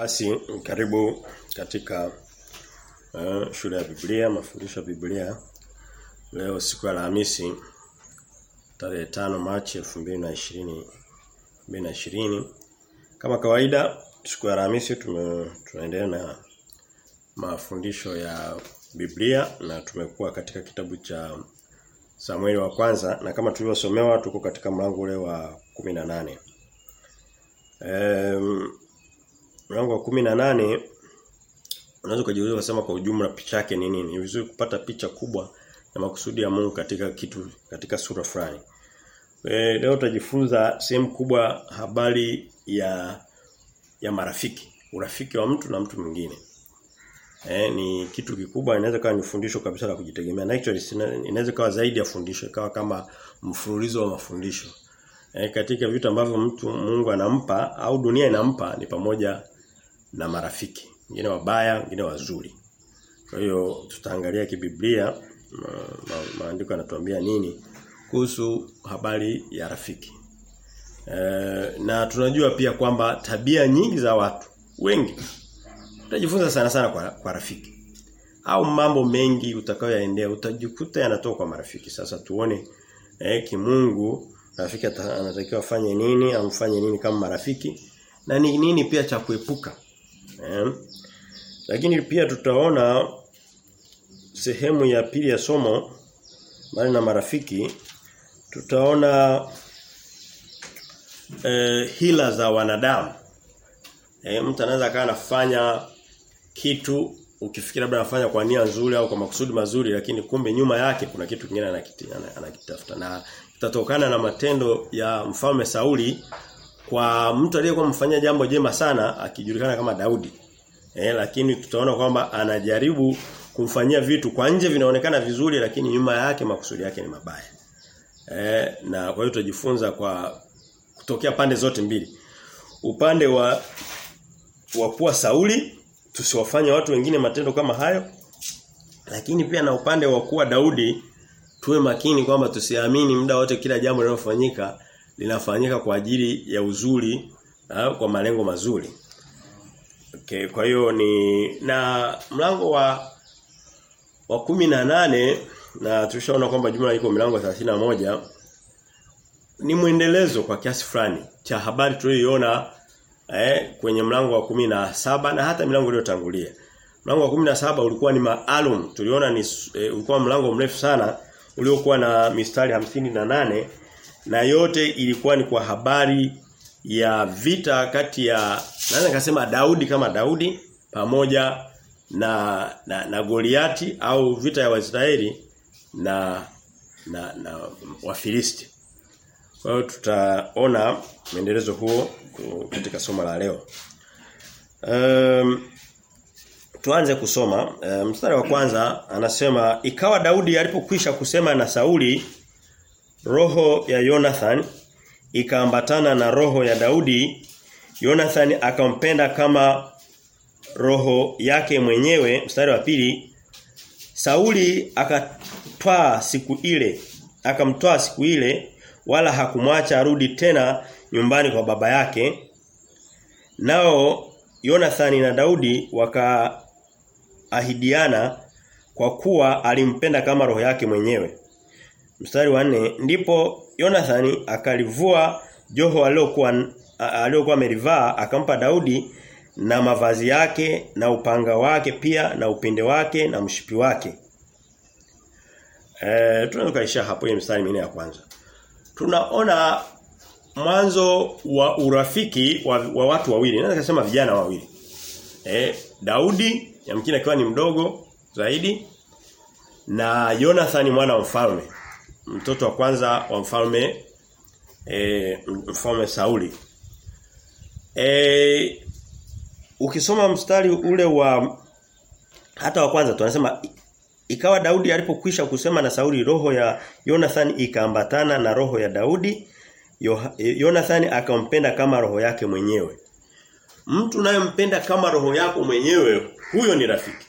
Basi karibu katika uh, shule ya Biblia, mafundisho ya Biblia. Leo siku ya Alhamisi tarehe 5 Machi 2020 2020. Kama kawaida siku ya Alhamisi tunaendelea na mafundisho ya Biblia na tumekuwa katika kitabu cha Samueli wa kwanza na kama tulivyosomewa tuko katika mlango ule wa 18. Um, mlango wa 18 unaweza kujiuliza unasema kwa ujumla picha yake ni nini? Ni vizuri kupata picha kubwa na makusudi ya Mungu katika kitu katika sura fulani. E, leo tutajifunza sehemu kubwa habari ya ya marafiki, urafiki wa mtu na mtu mwingine. Eh ni kitu kikubwa inaweza kuwa ni fundisho kabisa la kujitegemea. Na actually inaweza kuwa zaidi ya fundisho, ikawa kama mfululizo wa mafundisho. Eh katika vitu ambavyo mtu Mungu anampa au dunia inampa ni pamoja na marafiki. Wengine wabaya, wengine wazuri. Kwa hiyo tutaangalia kibiblia ma, ma, maandiko yanatuambia nini kuhusu habari ya rafiki. E, na tunajua pia kwamba tabia nyingi za watu wengi utajifunza sana sana kwa, kwa rafiki. Au mambo mengi utakayoyaendea utajikuta yanatoka kwa marafiki. Sasa tuone eh, kimungu rafiki anatakiwa afanye nini, amfanye nini kama marafiki na ni nini pia cha kuepuka. Eh, lakini pia tutaona sehemu ya pili ya somo mbali na marafiki tutaona eh, hila za wanadamu. Eh, mtu anaweza akawa anafanya kitu ukifikiri labda anafanya kwa nia nzuri au kwa makusudi mazuri lakini kumbe nyuma yake kuna kitu kingine anakitafuta na kitatokana na matendo ya mfalme Sauli kwa mtu aliyekuwa mfanyia jambo jema sana akijulikana kama Daudi. Eh, lakini tutaona kwamba anajaribu kumfanyia vitu kwa nje vinaonekana vizuri lakini nyuma yake makusudi yake ni mabaya. Eh, na kwa hiyo tutajifunza kwa kutokea pande zote mbili. Upande wa wa kuwa Sauli tusiwafanye watu wengine matendo kama hayo lakini pia na upande wa kuwa Daudi tuwe makini kwamba tusiamini muda wote kila jambo linalofanyika linafanyika kwa ajili ya uzuri kwa malengo mazuri. Okay, kwa hiyo ni na mlango wa wa kumi na nane na tulishaona kwamba jumla iko milango 31 ni mwendelezo kwa kiasi fulani cha habari tuliyoiona eh, kwenye mlango wa kumi na saba na hata milango iliyotangulia. Mlango wa kumi na saba ulikuwa ni maalum. Tuliona ni eh, ulikuwa mlango mrefu sana uliokuwa na mistari hamsini na nane na yote ilikuwa ni kwa habari ya vita kati ya naweza nikasema Daudi kama Daudi pamoja na na, na Goliati au vita ya Waisraeli na na na Wafilisti. Kwa hiyo tutaona mwendelezo huo katika somo la leo. Um, tuanze kusoma. Um, mstari wa kwanza anasema ikawa Daudi alipokwisha kusema na Sauli roho ya Jonathan ikaambatana na roho ya Daudi. Jonathan akampenda kama roho yake mwenyewe. Mstari wa pili Sauli akatwaa siku ile akamtoa siku ile wala hakumwacha arudi tena nyumbani kwa baba yake. Nao Jonathan na Daudi wakaahidiana kwa kuwa alimpenda kama roho yake mwenyewe mstari wa nne ndipo Jonathan akalivua joho alilokuwa aliyokuwa amelivaa akampa Daudi na mavazi yake na upanga wake pia na upinde wake na mshipi wake. Eh tunaweza hapo ile mstari minne ya kwanza. Tunaona mwanzo wa urafiki wa, wa watu wawili. Naweza kusema vijana wawili. Eh Daudi yamkini akiwa ni mdogo zaidi na Jonathan mwana wa mfalme. Mtoto wa kwanza wa mfalme e, mfalme Sauli. E, ukisoma mstari ule wa hata wa kwanza tunasema ikawa Daudi alipokwisha kusema na Sauli roho ya Jonathan ikaambatana na roho ya Daudi Jonathan akampenda kama roho yake mwenyewe. Mtu unayempenda kama roho yako mwenyewe huyo ni rafiki.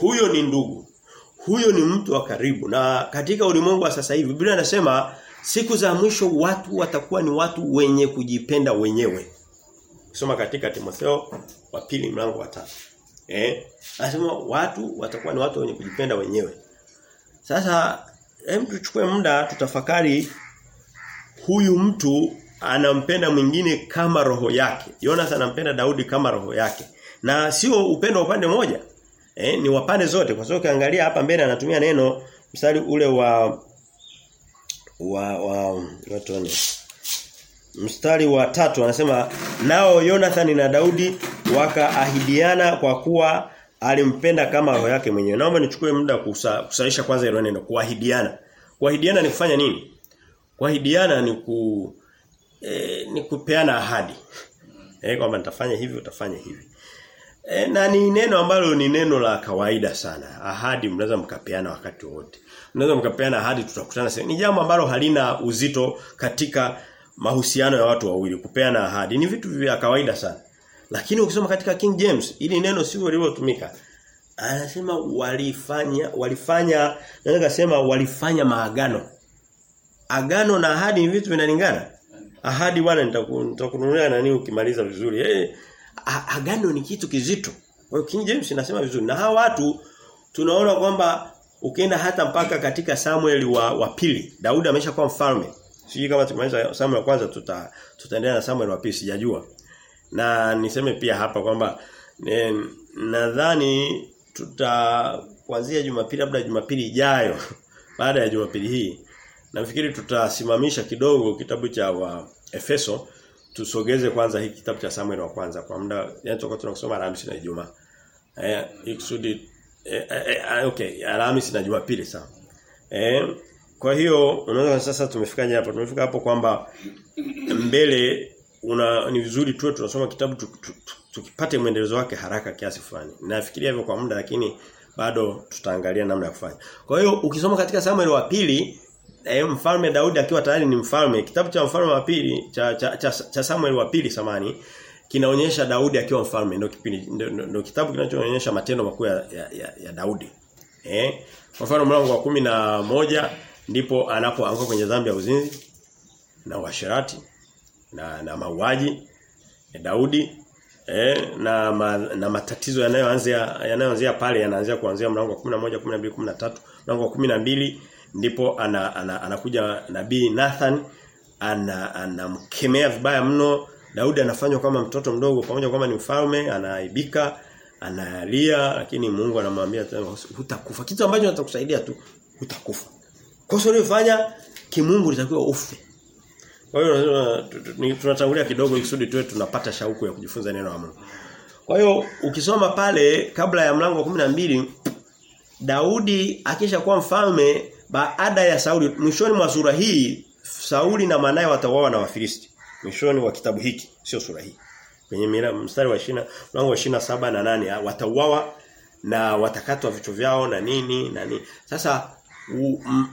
Huyo ni ndugu huyo ni mtu wa karibu na katika ulimwengu wa sasa hivi Biblia inasema siku za mwisho watu watakuwa ni watu wenye kujipenda wenyewe Kusoma katika Timotheo wa pili mlango wa tatu. Eh? Anasema watu watakuwa ni watu wenye kujipenda wenyewe. Sasa hem tuchukue muda tutafakari huyu mtu anampenda mwingine kama roho yake. Jonas anampenda Daudi kama roho yake. Na sio upendo wa upande mmoja. Eh, ni wapande zote kwa sababu ukiangalia hapa mbele anatumia neno mstari ule wa wa wa watone. Mstari wa tatu anasema nao Jonathan na Daudi wakaahidiana kwa kuwa alimpenda kama roho yake mwenyewe. Naomba nichukue muda kusa, kusaisha kwanza ile neno kuahidiana. Kuahidiana ni kufanya nini? Kuahidiana ni ku eh, ni kupeana ahadi. Eh kwamba nitafanya hivi utafanya hivi. E, na ni neno ambalo ni neno la kawaida sana. Ahadi mnaweza mkapeana wakati wote. Mnaweza mkapeana ahadi tutakutana sasa. Ni jambo ambalo halina uzito katika mahusiano ya watu wawili. Kupeana ahadi ni vitu vya kawaida sana. Lakini ukisoma katika King James ili neno sio lililotumika. Anasema walifanya walifanya naweza kusema walifanya maagano. Agano na ahadi ni vitu vinalingana. Ahadi bwana nitakununulia nani ukimaliza vizuri. Eh agano ni kitu kizito. Kwa hiyo King James inasema vizuri. Na hawa watu tunaona kwamba ukienda hata mpaka katika Samuel wa, wa pili, Daudi ameshakuwa mfalme. Sijui kama tumemaliza Samuel wa kwanza tuta tutaendelea na Samuel wa pili sijajua. Na niseme pia hapa kwamba nadhani tuta kuanzia Jumapili labda Jumapili ijayo baada ya Jumapili hii nafikiri tutasimamisha kidogo kitabu cha wa Efeso tusogeze kwanza hiki kitabu cha Samuel wa kwanza kwa muda yani tutakuwa tunasoma Alhamisi na Ijumaa. Eh ikusudi eh, eh, okay Alhamisi na Jumapili sawa. Eh kwa hiyo unaona sasa tumefika hapo? Tumefika hapo kwamba mbele una ni vizuri tuwe tunasoma kitabu tukipate mwendelezo wake haraka kiasi fulani. Nafikiria hivyo kwa muda lakini bado tutaangalia namna ya kufanya. Kwa hiyo ukisoma katika Samuel wa pili e, mfalme Daudi akiwa tayari ni mfalme, kitabu cha mfalme wa pili cha cha, cha, cha Samuel wa pili samani kinaonyesha Daudi akiwa mfalme ndio kipindi ndio kitabu kinachoonyesha matendo makuu ya, ya, ya Daudi. Eh? Kwa mfano mlango wa kumi na moja ndipo anapoanguka kwenye dhambi ya uzinzi na uasherati na na mauaji ya Daudi eh, na ma, na matatizo yanayoanzia yanayoanzia pale yanaanzia kuanzia mlango wa 11 12 13 mlango wa 12 ndipo ana, ana, anakuja nabii Nathan ana anamkemea vibaya mno. Daudi anafanywa kama mtoto mdogo pamoja kwamba ni mfalme anaibika analia lakini Mungu anamwambia tena hutakufa. Kitu ambacho kitakusaidia tu hutakufa. Kosa uliyofanya kimungu litakiwa ufe. Kwa hiyo tunatangulia kidogo ikusudi tuwe tunapata shauku ya kujifunza neno la Mungu. Kwa hiyo ukisoma pale kabla ya mlango wa 12 Daudi akisha kuwa mfalme baada ya Sauli mwishoni mwa sura hii Sauli na manaye watauawa na Wafilisti. Mwishoni wa kitabu hiki sio sura hii. Kwenye mstari wa 20 mlango wa 27 na 8 watauawa na watakatwa vichwa vyao na nini na nini. Sasa u, m,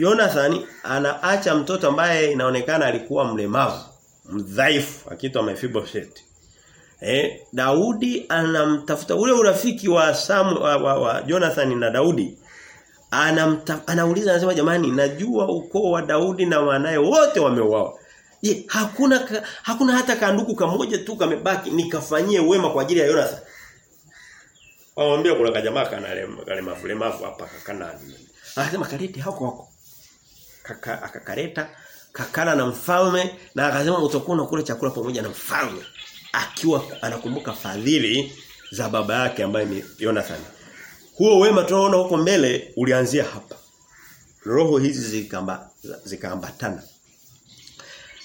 Jonathan anaacha mtoto ambaye inaonekana alikuwa mlemavu, mdhaifu, akiitwa Mephibosheth. Eh, Daudi anamtafuta ule urafiki wa Sam wa, wa, wa Jonathan na Daudi. Anamta, anauliza anasema jamani najua ukoo wa Daudi na wanaye wote wameuawa. Je, hakuna hakuna hata kanduku kamoja tu kamebaki nikafanyie wema kwa ajili ya Jonathan. Wamwambia kuna kajamaa kana lemavu lemavu hapa kana Anasema kalete hako hako. Kaka akakareta kakala na mfalme na akasema utakuwa unakula chakula pamoja na mfalme akiwa anakumbuka fadhili za baba yake ambaye ni Jonathan. Huo wema tunaona huko mbele ulianzia hapa. Roho hizi zikamba zikaambatana.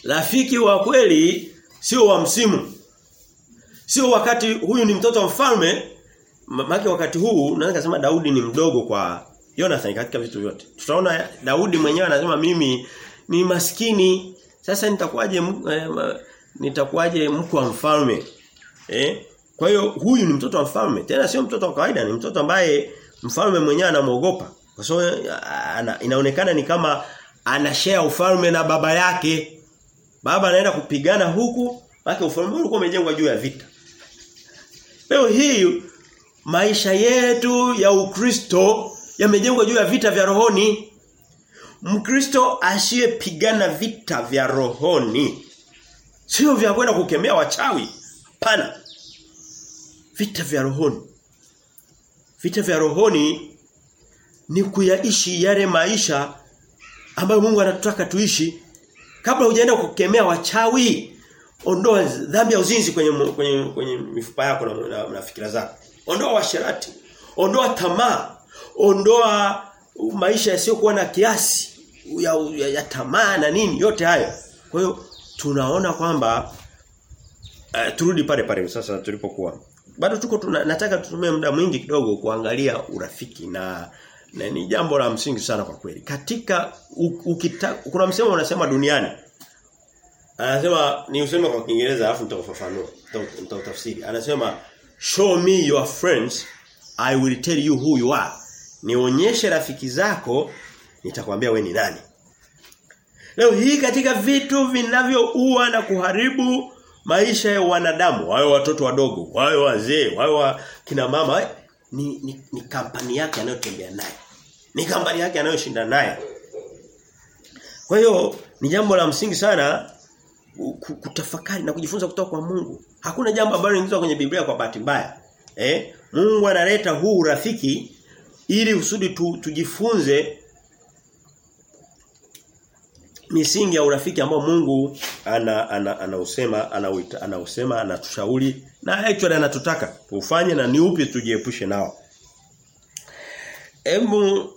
Rafiki wa kweli sio wa msimu. Sio wakati huyu ni mtoto wa mfalme, maki wakati huu naweza kusema Daudi ni mdogo kwa Jonathan katika vitu vyote. Tutaona Daudi mwenyewe anasema mimi ni maskini. Sasa nitakuwaje eh, nitakuwaje mkuu wa mfalme? Eh? Kwa hiyo huyu ni mtoto wa mfalme. Tena sio mtoto wa kawaida, ni mtoto ambaye mfalme mwenyewe anamuogopa. Kwa sababu inaonekana ni kama anashare ufalme na baba yake. Baba anaenda kupigana huku, baki ufalme ulikuwa umejengwa juu ya vita. Leo hii maisha yetu ya Ukristo yamejengwa juu ya vita vya rohoni. Mkristo asiyepigana vita vya rohoni Sio vya kwenda kukemea wachawi. Pana. Vita vya rohoni. Vita vya rohoni ni kuyaishi yale maisha ambayo Mungu anatutaka tuishi. Kabla hujaenda kukemea wachawi, ondoa dhambi ya uzinzi kwenye kwenye kwenye mifupa yako na, na, na fikira zako. Ondoa washerati. Ondoa tamaa. Ondoa maisha yasiyokuwa na kiasi ya, ya, ya tamaa na nini yote hayo. Kwa hiyo tunaona kwamba uh, turudi pale pale sasa tulipokuwa. Bado tuko tuna, nataka tutumie muda mwingi kidogo kuangalia urafiki na na ni jambo la msingi sana kwa kweli. Katika ukita, kuna msemo unasema duniani. Anasema ni useme kwa Kiingereza alafu nitakufafanua. Nitakutafsiri. Anasema show me your friends I will tell you who you are. Nionyeshe rafiki zako nitakwambia we ni nani. Leo hii katika vitu vinavyoua na kuharibu maisha ya wanadamu, wao watoto wadogo, wao wazee, wao kina mama ni, ni, ni kampani yake anayotembea naye. Ni kampani yake anayoshinda naye. Kwa hiyo ni jambo la msingi sana kutafakari na kujifunza kutoka kwa Mungu. Hakuna jambo ambalo linaingizwa kwenye Biblia kwa bahati mbaya. Eh? Mungu analeta huu urafiki ili usudi tu, tujifunze misingi ya urafiki ambao Mungu ana ana anausema ana anausema anatushauri na actually anatutaka tufanye na ni upi tujiepushe nao. Hebu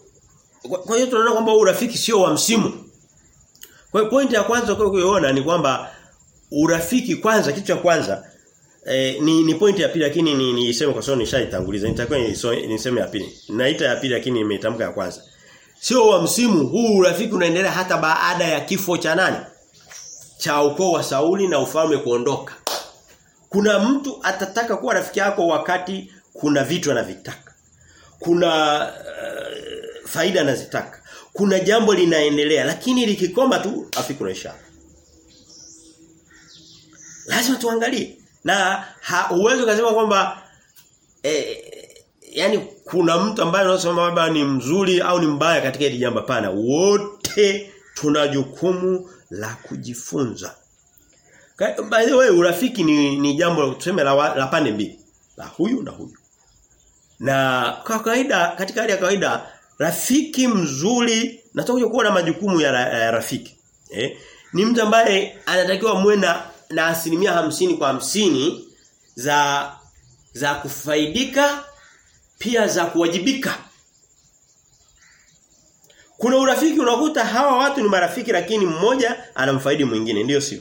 kwa hiyo tunaona kwamba urafiki sio wa msimu. Kwa hiyo pointi ya kwanza kwa kuiona ni kwamba urafiki kwanza kitu cha kwanza eh, ni ni pointi ya pili lakini ni niseme kwa sababu nishaitanguliza nitakuwa niseme ya pili. Naita ya pili lakini nimeitamka ya kwanza. Sio wa msimu huu urafiki unaendelea hata baada ya kifo cha nani? Cha ukoo wa Sauli na ufalme kuondoka. Kuna mtu atataka kuwa rafiki yako wakati kuna vitu anavitaka. Kuna uh, faida anazitaka. Kuna jambo linaendelea lakini likikoma tu rafiki unaisha. Lazima tuangalie. Na uwezo kusema kwamba eh, yani kuna mtu ambaye anasema baba ni mzuri au ni mbaya katika hili jambo? Pana wote tuna jukumu la kujifunza. By the way urafiki ni, ni jambo tuseme la, la pande mbili la huyu na huyu. Na kwa kawaida katika hali ya kawaida rafiki mzuri natoka kuwa na majukumu ya, ra, ya rafiki. Eh ni mtu ambaye anatakiwa muwe na, na asilimia hamsini kwa hamsini za za kufaidika pia za kuwajibika. Kuna urafiki unakuta hawa watu ni marafiki lakini mmoja anamfaidi mwingine ndio sio?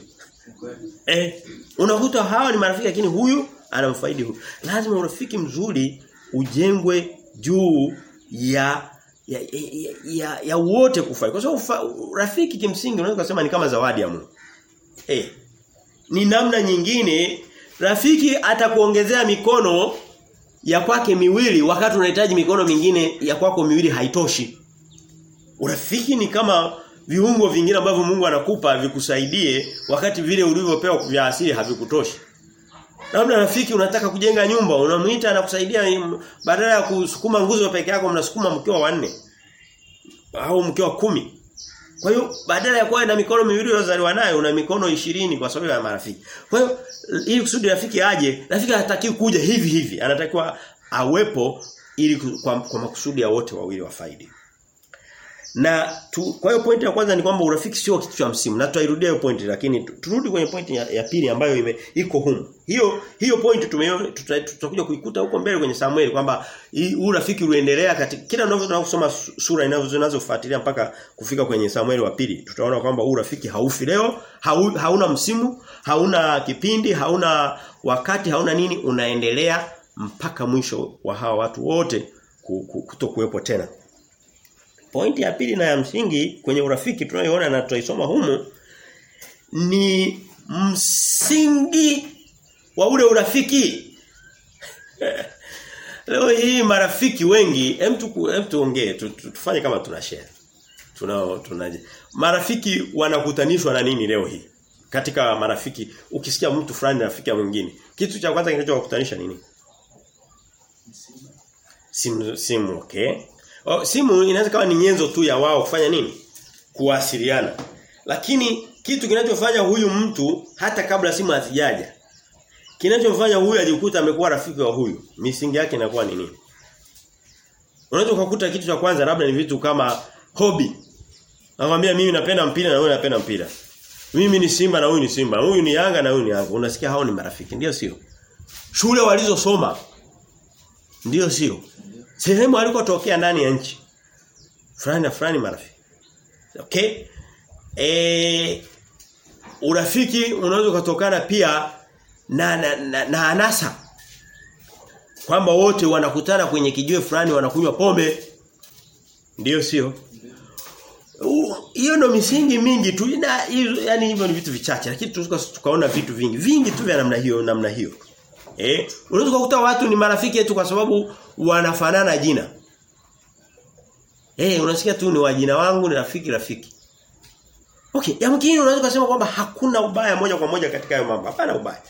Eh, unakuta hawa ni marafiki lakini huyu anamfaidi huyu. Lazima urafiki mzuri ujengwe juu ya ya, ya, ya, ya wote kufai. Kwa sababu rafiki kimsingi unaweza kusema ni kama zawadi ya Mungu. Eh. Ni namna nyingine rafiki atakuongezea mikono ya kwake miwili wakati unahitaji mikono mingine ya kwako miwili haitoshi. Urafiki ni kama viungo vingine ambavyo Mungu anakupa vikusaidie wakati vile ulivyopewa vya asili havikutoshi. Labda rafiki unataka kujenga nyumba, unamuita anakusaidia badala ya kusukuma nguzo peke yako mnasukuma mkiwa wanne au mkiwa kumi. Kwa hiyo badala ya kuwa na mikono miwili uliyozaliwa nayo una mikono ishirini kwa sababu ya marafiki. Kwa hiyo ili kusudi rafiki aje, rafiki hataki kuja hivi hivi. Anatakiwa awepo ili kwa, kwa makusudi ya wote wawili wafaidi. Na tu, kwa hiyo pointi ya kwanza ni kwamba urafiki sio kitu cha msimu. Na tutairudia hiyo pointi lakini turudi kwenye pointi ya, ya pili ambayo ime, iko humu. Hiyo hiyo pointi tumeona tutakuja kuikuta huko mbele kwenye Samuel kwamba urafiki uliendelea katika kila tunavyosoma sura inazofuatilia mpaka kufika kwenye Samuel wa pili. Tutaona kwamba urafiki haufi leo, hau, hauna msimu, hauna kipindi, hauna wakati, hauna nini, unaendelea mpaka mwisho wa hawa watu wote kutokuwepo tena. Pointi ya pili na ya msingi kwenye urafiki tunayoona na tutaisoma humu ni msingi wa ule urafiki. Leo hii marafiki wengi hem tu hem tuongee tufanye kama tuna share. Tuna tunaje. Marafiki wanakutanishwa na nini leo hii? Katika marafiki ukisikia mtu fulani rafiki ya mwingine, kitu cha kwanza kinachowakutanisha nini? Simu simu okay. O, simu inaweza kawa ni nyenzo tu ya wao kufanya nini? Kuwasiliana. Lakini kitu kinachofanya huyu mtu hata kabla simu hazijaja kinachomfanya huyu ajikuta amekuwa rafiki wa huyu misingi yake inakuwa ni nini? Unaweza kukuta kitu cha kwanza labda ni vitu kama hobby nakwambia mimi napenda mpira na wewe unapenda mpira. Mimi ni Simba na huyu ni Simba. Huyu ni Yanga na huyu ni Yanga. Unasikia hao ni marafiki. Ndio sio? Shule walizosoma. Ndio sio sehemu alikotokea ndani ya nchi. Fulani na fulani marafiki. Okay? Eh urafiki unaweza kutokana pia na na, na, na anasa. Kwamba wote wanakutana kwenye kijiwe fulani wanakunywa pombe. Ndio sio? Hiyo ndo misingi mingi tu. Na yani hivyo ni vitu vichache. Lakini tukaona vitu vingi. Vingi tu vya namna hiyo namna hiyo eh unaweza kukuta watu ni marafiki yetu kwa sababu wanafanana jina eh unasikia tu ni wajina wangu ni rafiki rafiki Okay, yamkini unaweza kusema kwamba hakuna ubaya moja kwa moja katika hayo mambo. Hapana ubaya.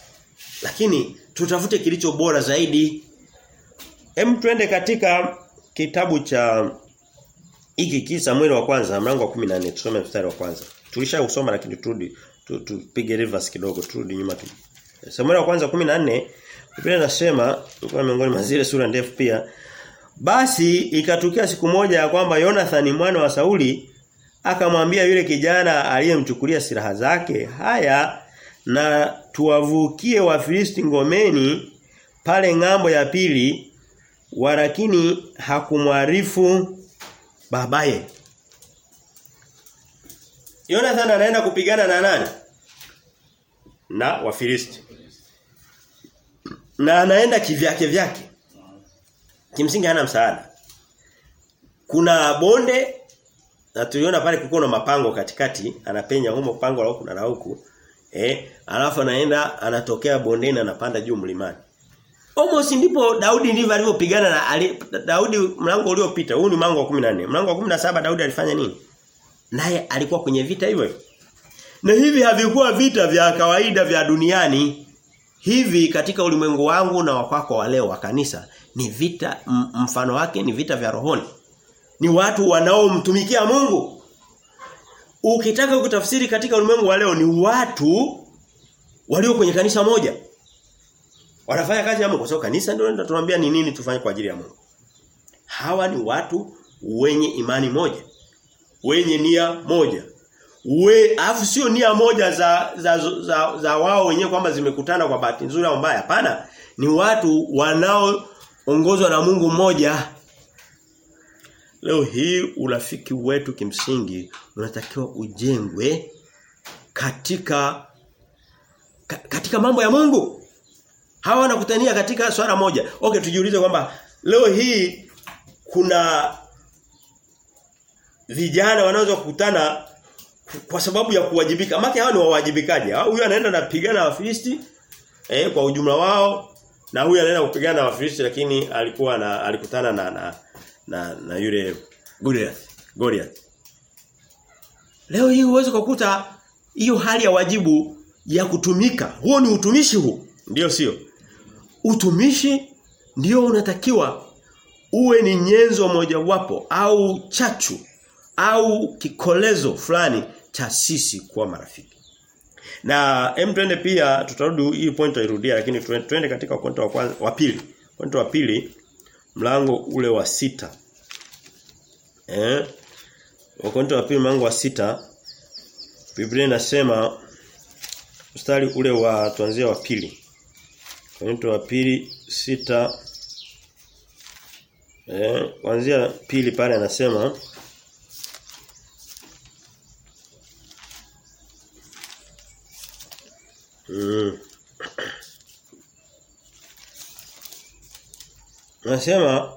Lakini tutafute kilicho bora zaidi. Hem twende katika kitabu cha hiki kisa mwili wa kwanza mlango wa 14 tusome mstari wa kwanza. Tulisha usoma lakini turudi tupige tu, reverse kidogo turudi nyuma tu. Samuel wa kwanza 14 Biblia inasema kwa miongoni mwa zile sura ndefu pia basi ikatukia siku moja ya kwamba Jonathan mwana wa Sauli akamwambia yule kijana aliyemchukulia silaha zake haya na tuwavukie wafilisti ngomeni pale ng'ambo ya pili walakini hakumwarifu babaye Jonathan anaenda kupigana na nani? Na wafilisti na anaenda kivyake vyake kimsingi hana msaada kuna bonde na tuliona pale kulikuwa na mapango katikati, anapenya humo pango la huku na la huku. Eh, alafu anaenda anatokea bondeni anapanda juu mlimani. Almost ndipo Daudi ndivyo alivyopigana na ali, Daudi mlango uliopita. Huu ni mlango wa 14. Mlango wa 17 Daudi alifanya nini? Naye alikuwa kwenye vita hivyo. Na hivi havikuwa vita vya kawaida vya duniani. Hivi katika ulimwengu wangu na wakwako wa leo wa kanisa ni vita mfano wake ni vita vya rohoni ni watu wanaomtumikia Mungu. Ukitaka kutafsiri katika ulimwengu wa leo ni watu walio kwenye kanisa moja. Wanafanya kazi ya Mungu kwa sababu kanisa ndio linatuambia ni nini tufanye kwa ajili ya Mungu. Hawa ni watu wenye imani moja. Wenye nia moja. We afu sio nia moja za za, za, za, za wao wenyewe kwamba zimekutana kwa bahati nzuri au mbaya. Hapana, ni watu wanaoongozwa na Mungu mmoja. Leo hii urafiki wetu kimsingi unatakiwa ujengwe katika ka, katika mambo ya Mungu. Hawa wanakutania katika swala moja. Okay, tujiulize kwamba leo hii kuna vijana wanaweza kukutana kwa sababu ya kuwajibika. Maana hao ni wawajibikaji. Huyu anaenda napigana na Wafilisti eh kwa ujumla wao na huyu anaenda kupigana na Wafilisti lakini alikuwa na alikutana na na na, na yule Goliath. Goliath. Leo hii uweze kukuta hiyo hali ya wajibu ya kutumika. Huo ni utumishi huu. Ndio sio? Utumishi ndio unatakiwa uwe ni nyenzo mojawapo au chachu au kikolezo fulani cha sisi kuwa marafiki. Na hem twende pia tutarudi hii point irudia lakini twende katika pointi wa kwanza wa pili. Pointi wa pili mlango ule wa sita Eh? Wakorintho wa pili mlango wa sita Biblia inasema mstari ule wa tuanzia wa pili. Wakorintho wa pili sita Eh, kuanzia pili pale anasema Anasema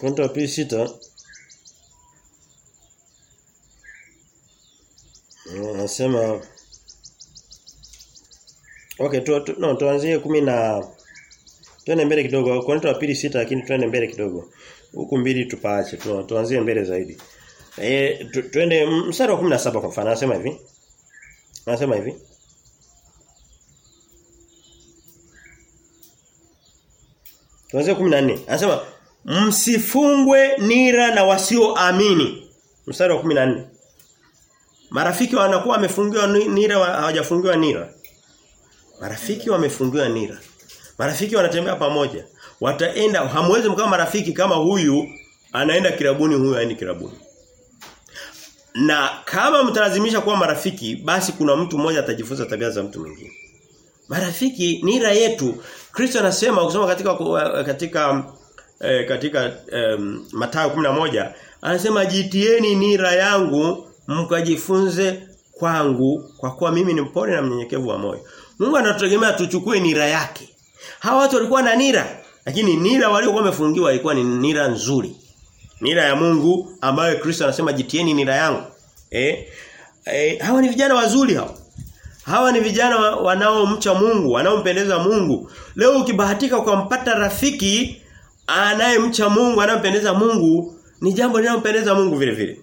Korinto wa pili sita Nasema Okay, tu, tu, no, tuanzie kumi na twende mbele kidogo. Konto ya pili sita lakini twende mbele kidogo. Huku mbili tupaache. Tu, tuanzie mbele zaidi. Eh tu, tuende mstari wa 17 kwa mfano anasema hivi. Anasema hivi. Tuanze 14. Anasema msifungwe nira na wasioamini. Mstari wa 14. Marafiki wanakuwa wamefungiwa nira hawajafungiwa nira. Marafiki wamefungiwa nira. Marafiki wanatembea pamoja. Wataenda hamwezi mkawa marafiki kama huyu anaenda kirabuni huyu aende kirabuni. Na kama mtalazimisha kuwa marafiki basi kuna mtu mmoja atajifunza tabia za mtu mwingine. Marafiki ni nira yetu Kristo anasema ukisoma katika katika eh, katika eh, Mathayo 11 anasema jitieni nira yangu mkajifunze kwangu kwa kuwa mimi ni mpole na mnyenyekevu wa moyo. Mungu anatutegemea tuchukue nira yake. Hawa watu walikuwa na nira lakini nira waliokuwa wamefungiwa ilikuwa ni nira nzuri. Nira ya Mungu ambayo Kristo anasema jitieni nira yangu. Eh? eh hawa ni vijana wazuri hao. Hawa ni vijana wanaomcha Mungu, wanaompendeza Mungu. Leo ukibahatika ukampata rafiki anayemcha Mungu, anampendeza Mungu, ni jambo linalompendeza Mungu vile vile.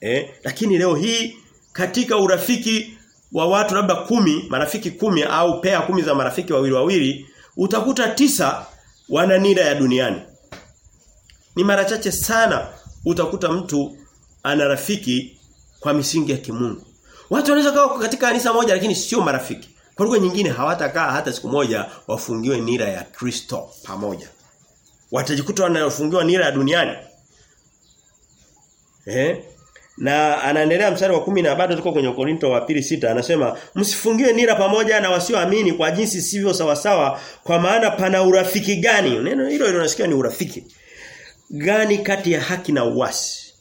Eh? Lakini leo hii katika urafiki wa watu labda kumi, marafiki kumi au pea kumi za marafiki wawili wawili, utakuta tisa wana nira ya duniani. Ni mara chache sana utakuta mtu ana rafiki kwa misingi ya kimungu. Watu wanaweza kaa katika kanisa moja lakini sio marafiki. Kwa lugha nyingine hawatakaa hata siku moja wafungiwe nira ya Kristo pamoja. Watajikuta wanafungiwa nira ya duniani. Eh? Na anaendelea mstari wa kumi na bado tuko kwenye Korinto wa pili sita anasema msifungiwe nira pamoja na wasioamini kwa jinsi sivyo sawasawa kwa maana pana urafiki gani neno hilo linasikia ni urafiki gani kati ya haki na uasi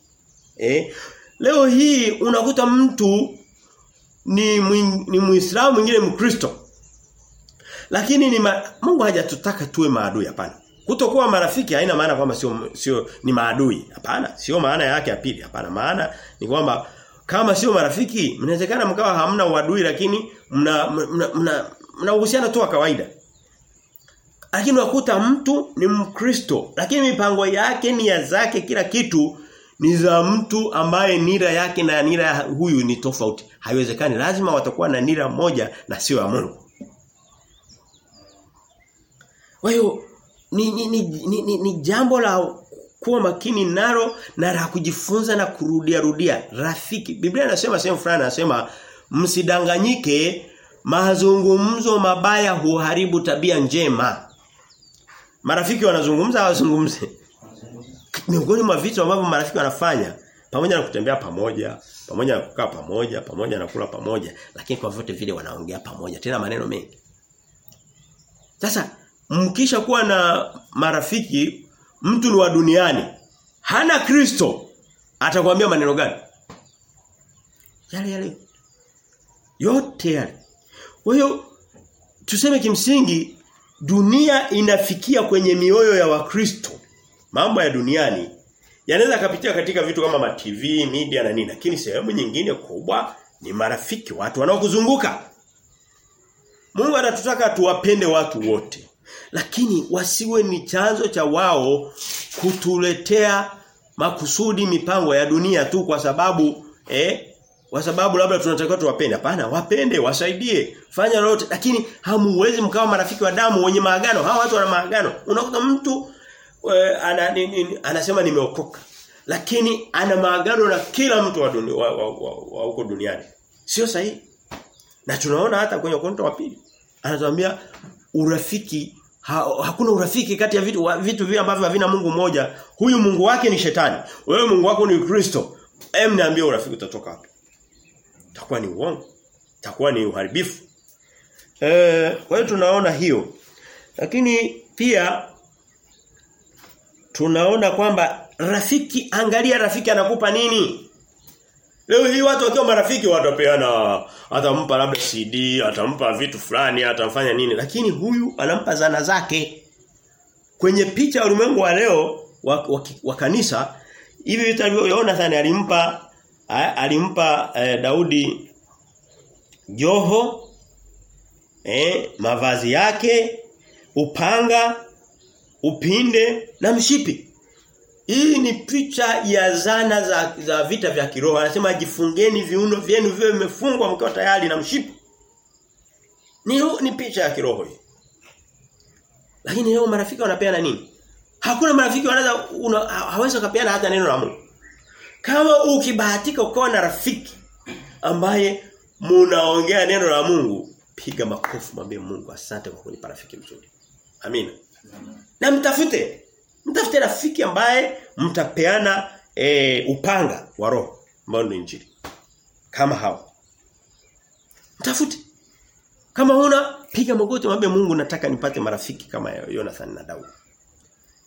eh leo hii unakuta mtu ni mwing, ni Muislamu mwingine Mkristo lakini ni ma, Mungu hajatutaka tuwe maadui hapana Kutokuwa marafiki haina maana kwamba sio sio ni maadui. Hapana, sio maana yake ya pili. Hapana, maana ni kwamba kama sio marafiki, mnawezekana mkawa hamna uadui lakini mna mna mna, mna uhusiano tu wa kawaida. Lakini wakuta mtu ni Mkristo, lakini mipango yake, nia zake, kila kitu ni za mtu ambaye nira yake na nira huyu ni tofauti. Haiwezekani, lazima watakuwa na nira moja na sio ya Mungu. Kwa hiyo ni, ni, ni, ni, ni, ni jambo la kuwa makini nalo na la kujifunza na kurudia rudia. Rafiki. Biblia inasema sehemu fulani anasema msidanganyike mazungumzo mabaya huharibu tabia njema marafiki wanazungumza hawazungumze miongoni mwa vitu ambavyo marafiki wanafanya pamoja na kutembea pamoja pamoja na kukaa pamoja pamoja na kula pamoja lakini kwa vyote vile wanaongea pamoja tena maneno mengi. Sasa mkisha kuwa na marafiki mtu ni wa duniani hana Kristo atakwambia maneno gani? Yale yale. Yote yale. Kwa hiyo tuseme kimsingi dunia inafikia kwenye mioyo ya wakristo. Mambo ya duniani yanaweza kapitia katika vitu kama ma TV, media na nini lakini sehemu nyingine kubwa ni marafiki watu wanaokuzunguka. Mungu anatutaka tuwapende watu wote lakini wasiwe ni chanzo cha wao kutuletea makusudi mipango ya dunia tu kwa sababu eh kwa sababu labda tunatakiwa tuwapende hapana wapende wasaidie fanya lolote lakini hamuwezi mkawa marafiki wa damu wenye maagano hawa watu wana maagano unakuta mtu we, ana, ni, ni, anasema nimeokoka lakini ana maagano na kila mtu wa dunia wa, wa, wa, wa huko duniani sio sahihi na tunaona hata kwenye konto wa pili anatuambia urafiki ha, hakuna urafiki kati ya vitu wa, vitu vile ambavyo havina Mungu mmoja. Huyu Mungu wake ni shetani. Wewe Mungu wako ni Kristo. Em niambie urafiki utatoka wapi? Itakuwa ni uongo. Itakuwa ni uharibifu. Eh, kwa hiyo tunaona hiyo. Lakini pia tunaona kwamba rafiki angalia rafiki anakupa nini? Leo hii watu wakiwa marafiki watapeana atampa labda CD, atampa vitu fulani, atamfanya nini lakini huyu anampa zana zake. Kwenye picha ya ulimwengu wa leo wa, wa, wa kanisa hivi vitu alivyoona sana alimpa alimpa eh, Daudi joho eh, mavazi yake, upanga, upinde na mshipi. Hii ni picha ya zana za, za vita vya kiroho. Anasema jifungeni viuno vyenu viwe vimefungwa mkiwa tayari na mshipi. Ni ni picha ya kiroho hii. Lakini leo marafiki wanapeana nini? Hakuna marafiki wanaweza hawezi kupeana hata neno la Mungu. Kama ukibahatika ukawa na rafiki ambaye mnaongea neno la Mungu piga makofi mwambie Mungu asante kwa kunipa rafiki mzuri. Amina. Na mtafute. Mtafute rafiki ambaye mtapeana e, upanga wa roho ambao ni injili. Kama hao. Mtafute. Kama huna piga magoti mwambie Mungu nataka nipate marafiki kama Jonathan na Daudi.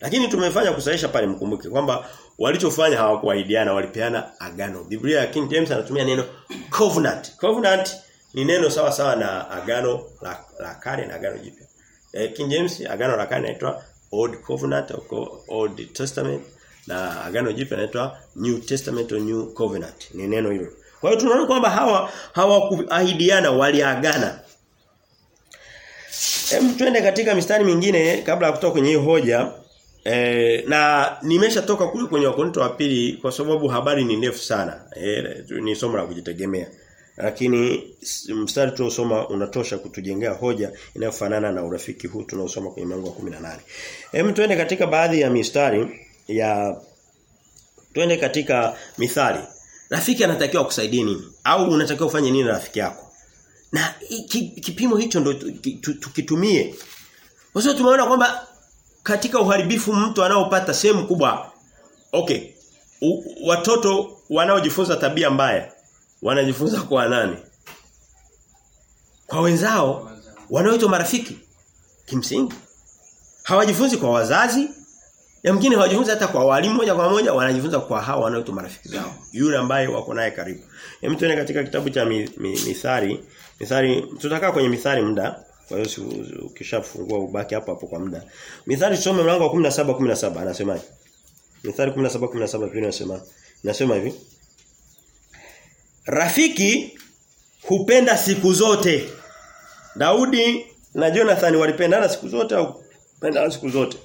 Lakini tumefanya kusahisha pale mkumbuke kwamba walichofanya hawakuahidiana walipeana agano. Biblia ya King James anatumia neno covenant. Covenant ni neno sawa sawa na agano la, la kale na agano jipya. Eh, King James agano la kale inaitwa Old Covenant au Old Testament na agano jipya inaitwa New Testament au New Covenant. Ni neno hilo. Kwa hiyo tunaona kwamba hawa hawakuahidiana waliagana. Hem twende katika mistari mingine kabla ya kutoka kwenye hii hoja. E, na nimeshatoka kule kwenye wakonto wa pili kwa sababu habari ni ndefu sana. E, ni somo la kujitegemea. Lakini mstari tunaosoma unatosha kutujengea hoja inayofanana na urafiki huu tunaosoma kwenye mlango wa 18. Hem tuende katika baadhi ya mistari ya tuende katika mithali. Rafiki anatakiwa kusaidia nini? Au unatakiwa ufanye nini na rafiki yako? Na kipimo hicho ndo tukitumie. Kwa sababu tumeona kwamba katika uharibifu mtu anaopata sehemu kubwa. Okay. U, watoto wanaojifunza tabia mbaya wanajifunza kwa nani? Kwa wenzao wanaoitwa marafiki. Kimsingi. Hawajifunzi kwa wazazi, Yamkini hawajifunzi hata kwa walimu moja kwa moja wanajifunza kwa hawa wanaoitwa marafiki zao. Yule ambaye wako naye karibu. Hem tuone katika kitabu cha mi, mi, tutakaa kwenye Mithali muda. Kwa hiyo ukishafungua ubaki hapo hapo kwa muda. Mithali tusome mlango wa 17 17 anasemaje? Mithali 17 17 Biblia inasema inasema hivi. Rafiki hupenda siku zote. Daudi na Jonathan walipendana siku zote au pendana siku zote?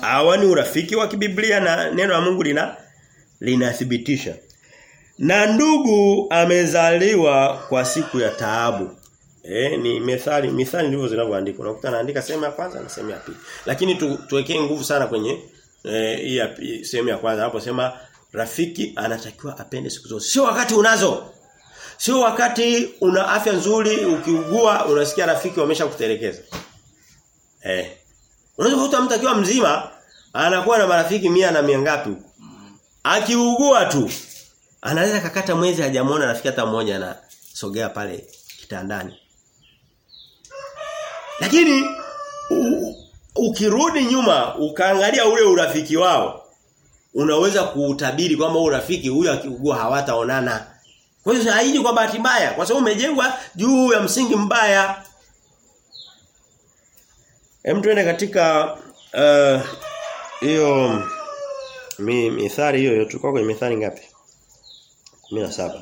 Hawa ni urafiki wa kibiblia na neno la Mungu lina linathibitisha. Na ndugu amezaliwa kwa siku ya taabu. Eh ni methali mithali ndivyo zinavyoandikwa. Unakuta anaandika sehemu ya kwanza na sehemu ya pili. Lakini tu, tuwekee nguvu sana kwenye eh ya sehemu ya kwanza hapo sema rafiki anatakiwa apende siku zote. Sio wakati unazo. Sio wakati una afya nzuri ukiugua unasikia rafiki wameshakutelekeza. Eh Unaweza kukuta mtu akiwa mzima anakuwa na marafiki mia na mia ngapi huko. Akiugua tu anaweza kakata mwezi hajamuona rafiki hata mmoja na sogea pale kitandani. Lakini u, ukirudi nyuma ukaangalia ule urafiki wao unaweza kuutabiri kwamba urafiki huyo akiugua hawataonana. Kwa hiyo haiji kwa bahati mbaya kwa sababu umejengwa juu ya msingi mbaya. Hem tuende katika hiyo uh, mi, mithali hiyo tulikuwa kwenye mithali ngapi? 17.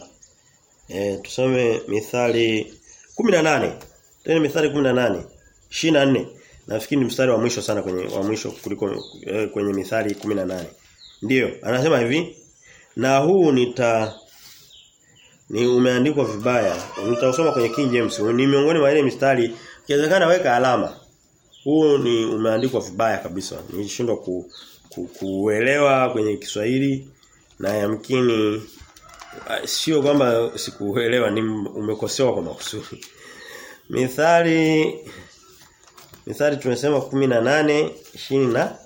Eh tusome mithali 18. Tena mithali 18. 24. Nafikiri ni mstari wa mwisho sana kwenye wa mwisho kuliko eh, kwenye mithali 18. Ndiyo, anasema hivi. Na huu nita ni umeandikwa vibaya. Nitausoma kwenye King James. Ni miongoni mwa ile mistari ikiwezekana weka alama. Huu ni umeandikwa vibaya kabisa. Nilishindwa ku, ku, kuelewa kwenye Kiswahili na yamkini sio kwamba sikuelewa ni umekosewa kwa makusudi. Mithali Mithali tumesema 18 20 na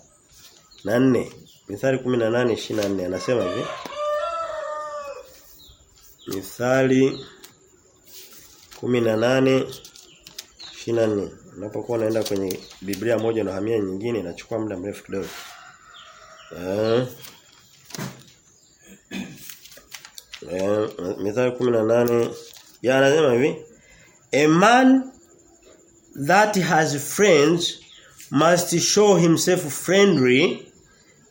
na 4. Mithali 18 24 anasema hivi. Mithali 18 24 Unapokuwa unaenda kwenye Biblia moja na hamia nyingine inachukua muda mrefu kidogo. Eh. Eh, Mithali 18 ya anasema hivi, a man that has friends must show himself friendly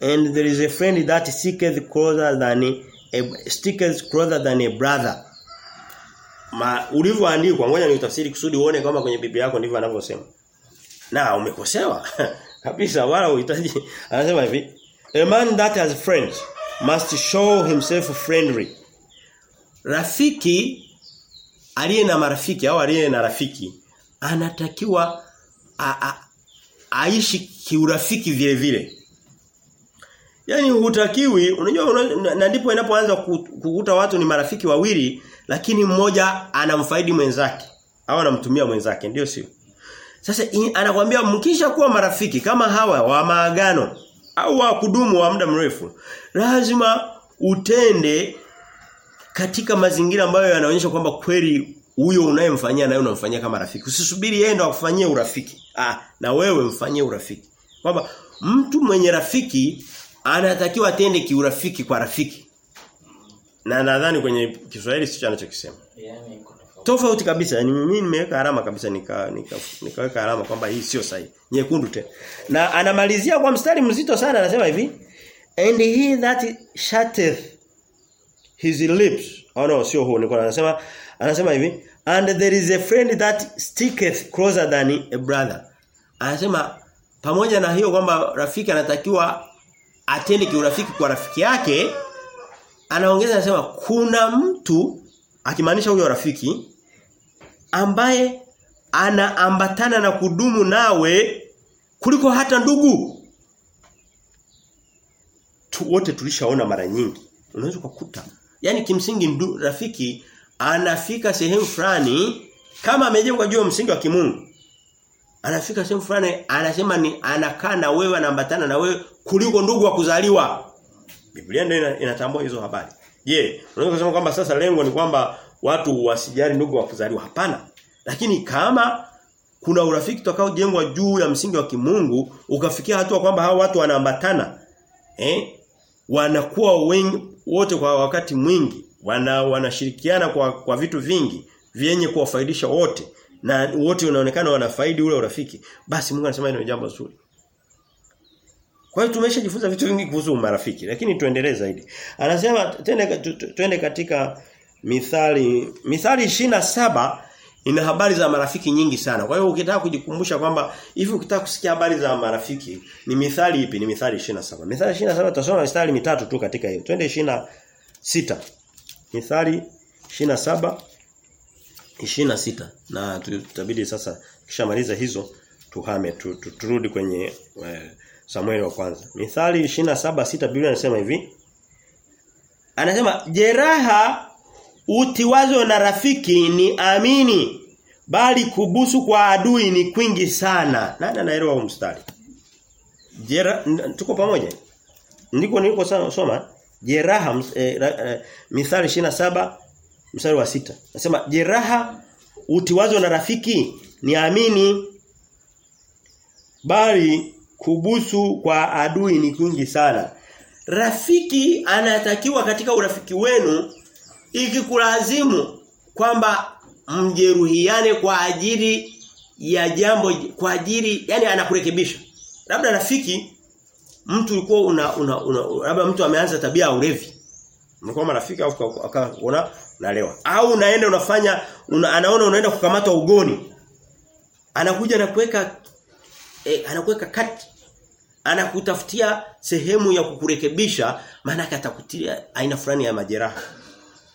and there is a friend that seeketh closer than a sticketh closer than a brother. Ma ulivyoandikwa ngoja niutafsiri kusudi uone kama kwenye Biblia yako ndivyo anavyosema. Na umekosewa kabisa wala uhitaji anasema hivi a man that has friends must show himself friendly. Rafiki aliye na marafiki au aliye na rafiki anatakiwa a, a, aishi kiurafiki vile vile. Yaani hutakiwi, unajua una, na ndipo inapoanza kukuta watu ni marafiki wawili lakini mmoja anamfaidi mwenzake au anamtumia mwenzake, ndio sio? Sasa anakuambia mkisha kuwa marafiki kama hawa wa maagano au wa kudumu wa muda mrefu, lazima utende katika mazingira ambayo yanaonyesha kwamba kweli huyo unayemfanyia naye unamfanyia kama rafiki. Usisubiri yeye ndo akufanyie urafiki. Ah, na wewe mfanyie urafiki. Kwamba mtu mwenye rafiki anatakiwa atende kiurafiki kwa rafiki. Na nadhani kwenye Kiswahili sicho anachokisema. Yaani Tofauti kabisa. Yani mimi nimeweka alama kabisa nika, nikaweka nika nika alama kwamba hii sio sahihi. Nyekundu tena. Na anamalizia kwa mstari mzito sana anasema hivi. And he that shutteth his lips. Oh no, sio huo nilikuwa anasema anasema hivi and there is a friend that sticketh closer than a brother. Anasema pamoja na hiyo kwamba rafiki anatakiwa atende kiurafiki kwa rafiki yake anaongeza anasema kuna mtu akimaanisha huyo rafiki ambaye anaambatana na kudumu nawe kuliko hata ndugu. Tu, wote tulishaona mara nyingi. Unaweza kukuta yani kimsingi mdu, rafiki anafika sehemu fulani kama amejengwa juu msingi wa kimungu anafika sehemu fulani anasema ni anakaa na wewe anaambatana na wewe kuliko ndugu wa kuzaliwa. Biblia ndio inatambua hizo habari. Je unaweza kusema kwamba sasa lengo ni kwamba watu wasijali ndugu wa kuzaliwa? Hapana. Lakini kama kuna urafiki utakaojengwa juu ya msingi wa kimungu ukafikia hatua kwamba hao watu wanaambatana eh wanakuwa wengi wote kwa wakati mwingi wana wanashirikiana kwa kwa vitu vingi vyenye kuwafaidisha wote na wote unaonekana wanafaidi ule urafiki basi Mungu anasema ni jambo zuri kwa hiyo tumeshajifunza vitu vingi kuhusu marafiki lakini tuendelee zaidi anasema twende twende katika mithali mithali saba ina habari za marafiki nyingi sana. Kwa hiyo ukitaka kujikumbusha kwamba hivi ukitaka kusikia habari za marafiki ni mithali ipi? Ni mithali 27. Mithali 27 tutasoma mistari mitatu tu katika hiyo. Twende 26. Mithali 27 26 na tutabidi sasa kishamaliza hizo tuhame tu, tu, turudi kwenye eh, Samueli wa kwanza. Mithali 27:6 Biblia inasema hivi. Anasema jeraha utiwazo na rafiki ni amini bali kubusu kwa adui ni kwingi sana. Nani anaelewa huu mstari? Jera tuko pamoja? Ndiko niliko sana soma jeraha e, e, Mithali 27 mstari wa sita Nasema jeraha utiwazo na rafiki ni amini bali kubusu kwa adui ni kwingi sana. Rafiki anatakiwa katika urafiki wenu ikikulazimu kwamba mjeruhiane kwa ajili ya jambo kwa ajili yani anakurekebisha. Labda rafiki mtu ulikuwa una, una, una labda mtu ameanza tabia ya ulevi. Mlikuwa marafiki au akaona nalewa. Au unaenda unafanya una, anaona unaenda kukamatwa ugoni. Anakuja na kuweka eh, anakuweka kati anakutafutia sehemu ya kukurekebisha maana atakutia aina fulani ya majeraha.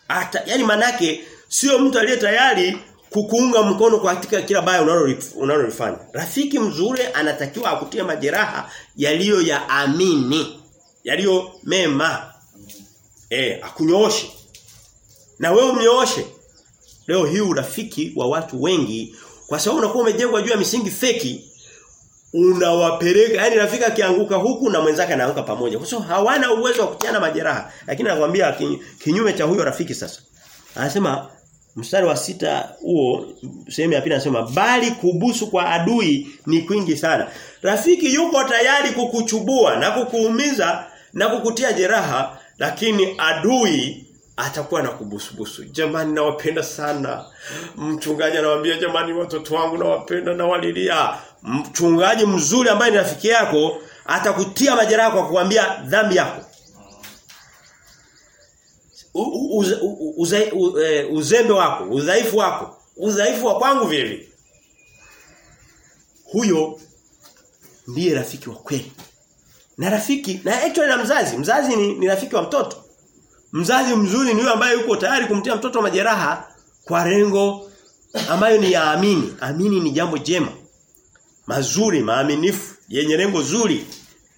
Hata yani manake sio mtu aliye tayari kukuunga mkono kwa katika kila baya unalolifanya. Rafiki mzuri anatakiwa akutie majeraha yaliyo ya amini, yaliyo mema. Eh, akunyooshe. Na wewe umnyooshe. Leo hii urafiki wa watu wengi kwa sababu unakuwa umejengwa juu ya misingi feki unawapeleka yani rafiki akianguka huku na mwenzake anaanguka pamoja kwa sababu hawana uwezo wa kutiana majeraha lakini anakuambia kinyume cha huyo rafiki sasa anasema mstari wa sita huo sehemu ya pili anasema bali kubusu kwa adui ni kwingi sana rafiki yuko tayari kukuchubua na kukuumiza na kukutia jeraha lakini adui atakuwa na kubusubusu. Jamani nawapenda sana. Mchungaji anawaambia jamani watoto wangu nawapenda na walilia. Mchungaji mzuri ambaye ni rafiki yako atakutia majeraha kwa kukuambia dhambi yako. Uze, uzembe wako, udhaifu wako, udhaifu wa kwangu vile vile. Huyo ndiye rafiki wa kweli. Na rafiki na actually na mzazi, mzazi ni, ni rafiki wa mtoto. Mzazi mzuri ni yule ambaye yuko tayari kumtia mtoto majeraha kwa lengo ambayo ni yaamini. amini. Amini ni jambo jema. Mazuri, maaminifu, yenye lengo zuri.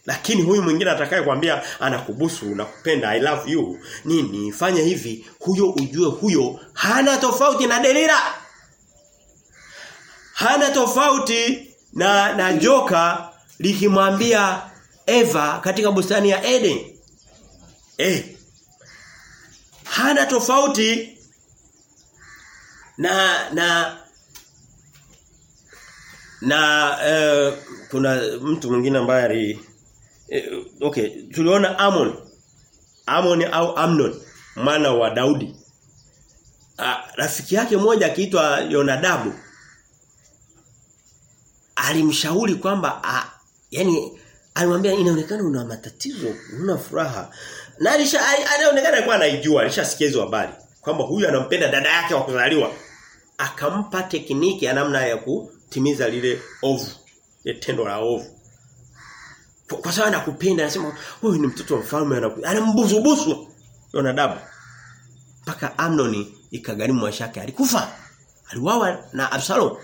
Lakini huyu mwingine atakaye kwambia anakubusu, nakupenda, I love you, nini, fanya hivi, huyo ujue huyo hana tofauti na Delila. Hana tofauti na na joka likimwambia Eva katika bustani ya Eden. Eh. Hana tofauti na na na uh, kuna mtu mwingine ambaye eh, okay tuliona Amon. Amon au Amnon mwana wa Daudi. A, rafiki yake mmoja akiitwa Yonadabu alimshauri kwamba uh, yani alimwambia inaonekana una matatizo una furaha. Na anaonekana alikuwa anaijua alishasikia hizo habari kwamba huyu anampenda dada yake wa kuzaliwa. Akampa tekniki ya namna ya kutimiza lile ovu tendo la ovu kwa, kwa sababu anakupenda anasema huyu ni mtoto wa mfalme anambuzubusu Yonadabu mpaka Amnoni ikagharimu maisha yake alikufa. Aliwawa na Absalom.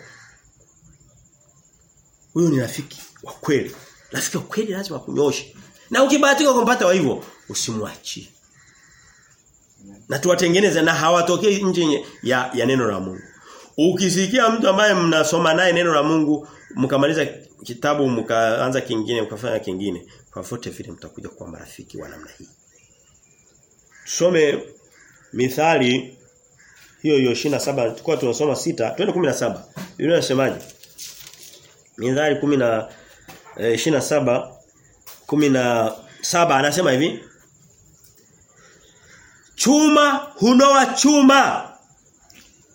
Huyo ni rafiki wa kweli. Rafiki wa kweli lazima kunyoshe na ukibahatika kumpata wa hivyo usimwachie na tuwatengeneze na hawatokei nje ya, ya neno la Mungu. Ukisikia mtu ambaye mnasoma naye neno la Mungu mkamaliza kitabu mkaanza kingine mkafanya kingine kwa vote vile mtakuja kuwa marafiki wa namna hii. Tusome Mithali hiyo hiyo 27 tulikuwa tunasoma sita twende 17. Biblia inasemaje? Mithali 10 na eh, 27 17 anasema hivi Chuma hunoa chuma.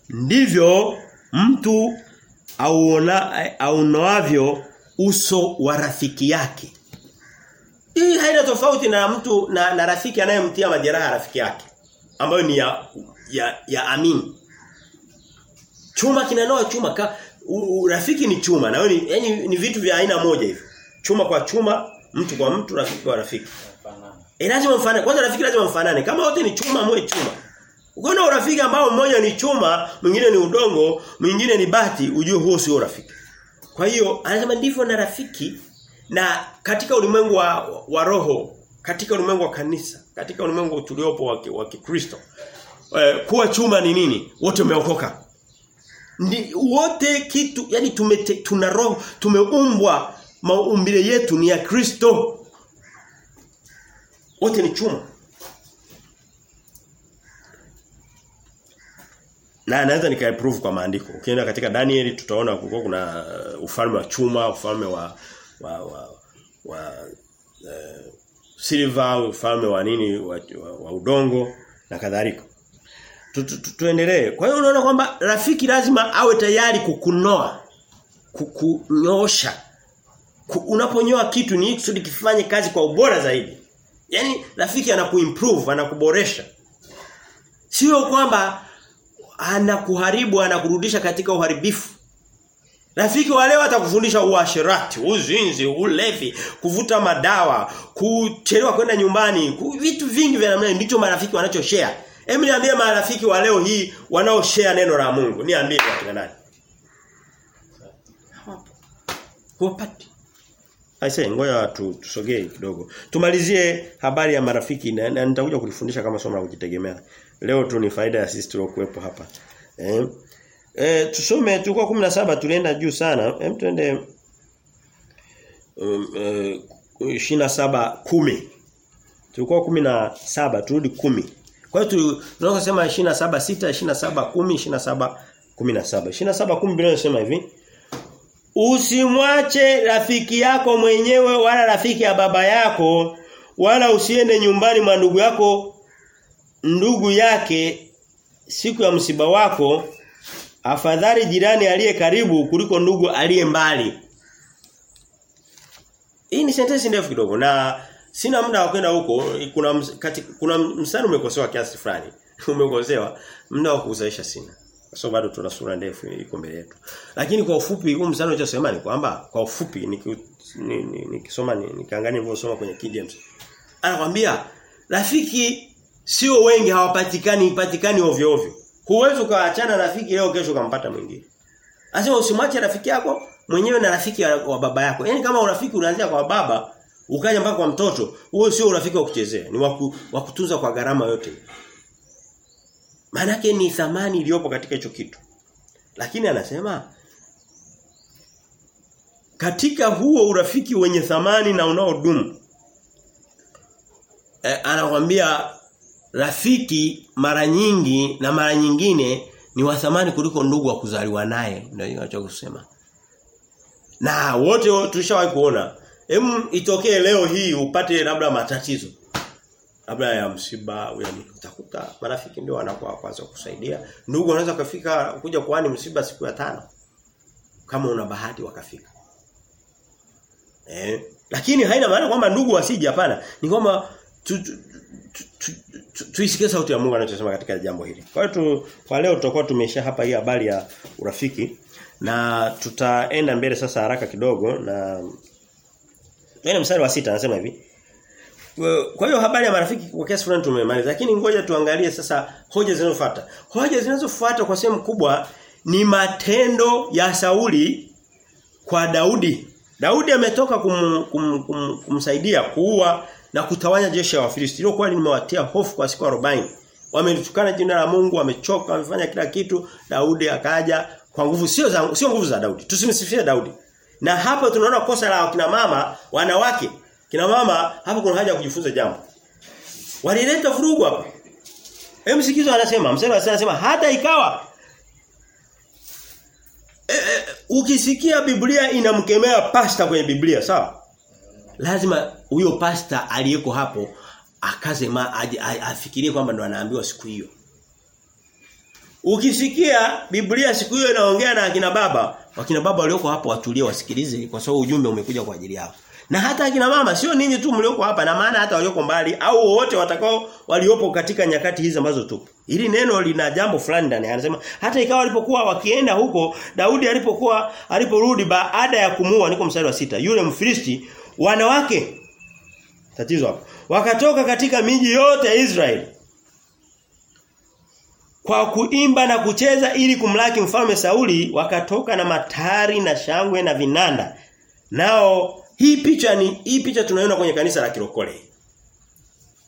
Ndivyo mtu auona aunoavyo uso wa rafiki yake. Hii haina tofauti na mtu na, na rafiki anayemtia majeraha rafiki yake ambayo ni ya ya, ya amini. Chuma kinanoa chuma ka, u, u, rafiki ni chuma na ni yani ni vitu vya aina moja hivi. Chuma kwa chuma, mtu kwa mtu, rafiki kwa rafiki. E lazima mfanane. Kwanza rafiki lazima mfanane. Kama wote ni chuma mwe chuma. Ukiona urafiki ambao mmoja ni chuma, mwingine ni udongo, mwingine ni bati, ujue huo sio rafiki. Kwa hiyo anasema ndivyo na rafiki na katika ulimwengu wa, wa roho, katika ulimwengu wa kanisa, katika ulimwengu tuliopo wa, Kikristo. Eh, kuwa chuma ni nini? Wote umeokoka. Ndi, wote kitu yani tumete, tuna roho tumeumbwa maumbile yetu ni ya Kristo wote ni chuma. Na naweza nikaiprove kwa maandiko. Ukienda katika Danieli tutaona kulikuwa kuna ufalme wa chuma, ufalme wa wa wa, wa uh, silver, ufalme wa nini wa, wa, wa udongo na kadhalika. Tu, tu, tu, tuendelee. Kwa hiyo unaona kwamba rafiki lazima awe tayari kukunoa, kukunyosha. Unaponyoa kitu ni kusudi kifanye kazi kwa ubora zaidi. Yaani rafiki anakuimprove, anakuboresha. Sio kwamba anakuharibu, anakurudisha katika uharibifu. Rafiki wa leo atakufundisha uasherati, uzinzi, ulevi, kuvuta madawa, kuchelewa kwenda nyumbani, vitu vingi vya namna ndicho marafiki wanachoshare. Hebu niambie marafiki wa leo hii wanaoshare neno la Mungu. Niambie wakina nani? Huwapati. Aise ngoja tu, tusogee kidogo. Tumalizie habari ya marafiki na, na nitakuja kulifundisha kama somo la kujitegemea. Leo tu ni faida ya sisi tuliokuepo hapa. Eh? Eh tusome tulikuwa 17 tulienda juu sana. Hem twende um, eh 27 10. Tulikuwa 17 turudi 10. Kwa hiyo tunaweza kusema 27 6 27 10 27 17. 27 10 Biblia inasema hivi. Usimwache rafiki yako mwenyewe wala rafiki ya baba yako wala usiende nyumbani mwa ndugu yako ndugu yake siku ya msiba wako afadhali jirani aliye karibu kuliko ndugu aliye mbali. Hii ni sentensi ndefu kidogo na sina muda wa kwenda huko kuna kati, kuna msanii umekosewa kiasi fulani. umekosewa muda wa kusaisha sina. Kwa So bado tuna sura ndefu iko mbele yetu. Lakini kwa ufupi huu msanii unachosema ni kwamba kwa ufupi nikisoma ni, ni, ni, nikiangalia nilivyosoma kwenye King James. Anakuambia rafiki sio wengi hawapatikani patikani ovyo ovyo. Huwezi ukaachana rafiki leo kesho ukampata mwingine. Anasema usimwache rafiki yako mwenyewe na rafiki wa baba yako. Yaani kama urafiki unaanzia kwa baba, ukaja mpaka kwa mtoto, huo sio urafiki wa kuchezea, ni wa kutunza kwa gharama yote. Maana ni thamani iliyopo katika hicho kitu. Lakini anasema katika huo urafiki wenye thamani na unaodumu e, anakwambia rafiki mara nyingi na mara nyingine ni wa thamani kuliko ndugu wa kuzaliwa naye. Ndio ninacho kusema. na wote tulishawahi kuona. Hem itokee leo hii upate labda matatizo. Labda ya msiba au ya utakuta marafiki ndio wanakuwa kwanza kusaidia. Ndugu wanaweza kufika kuja kuani msiba siku ya tano. Kama una bahati wakafika. Eh? Lakini haina maana kwamba ndugu wasije hapana. Ni kwamba tuisikie sauti ya Mungu anachosema katika jambo hili. Kwa hiyo kwa leo tutakuwa tumesha hapa hii habari ya urafiki na tutaenda mbele sasa haraka kidogo na tuende mstari wa sita anasema hivi. Kwa hiyo habari ya marafiki kwa kiasi fulani tumemaliza lakini ngoja tuangalie sasa hoja zinazofuata. Hoja zinazofuata kwa sehemu kubwa ni matendo ya Sauli kwa Daudi. Daudi ametoka kum, kum, kum, kumsaidia kuua na kutawanya jeshi la Wafilisti. Hilo kwani limewatia hofu kwa siku 40. Wamelitukana jina la Mungu, wamechoka, wamefanya kila kitu. Daudi akaja kwa nguvu sio za sio nguvu za Daudi. Tusimsifie Daudi. Na hapo tunaona kosa la kina mama, wanawake. Kina mama hapo kuna haja ya kujifunza jambo. Walileta vurugu hapa. Hebu sikizo anasema, msema anasema hata ikawa e, e, ukisikia Biblia inamkemea pasta kwenye Biblia, sawa? Lazima huyo pasta aliyeko hapo akaze ma, afikirie kwamba ndo anaambiwa siku hiyo. Ukisikia Biblia siku hiyo inaongea na akina baba, wakina baba walioko hapo watulie wasikilize kwa sababu ujumbe umekuja kwa ajili yao. Na hata akina mama sio ninyi tu mlioko hapa na maana hata walioko mbali au wote watakao waliopo katika nyakati hizi ambazo tupo. Hili neno lina jambo fulani ndani. Anasema hata ikawa walipokuwa wakienda huko Daudi alipokuwa aliporudi baada ya kumua niko mstari wa sita yule Mfilisti wanawake tatizo hapo. Wakatoka katika miji yote ya Israeli kwa kuimba na kucheza ili kumlaki mfalme Sauli wakatoka na matari na shangwe na vinanda. Nao hii picha ni hii picha tunaiona kwenye kanisa la Kirokole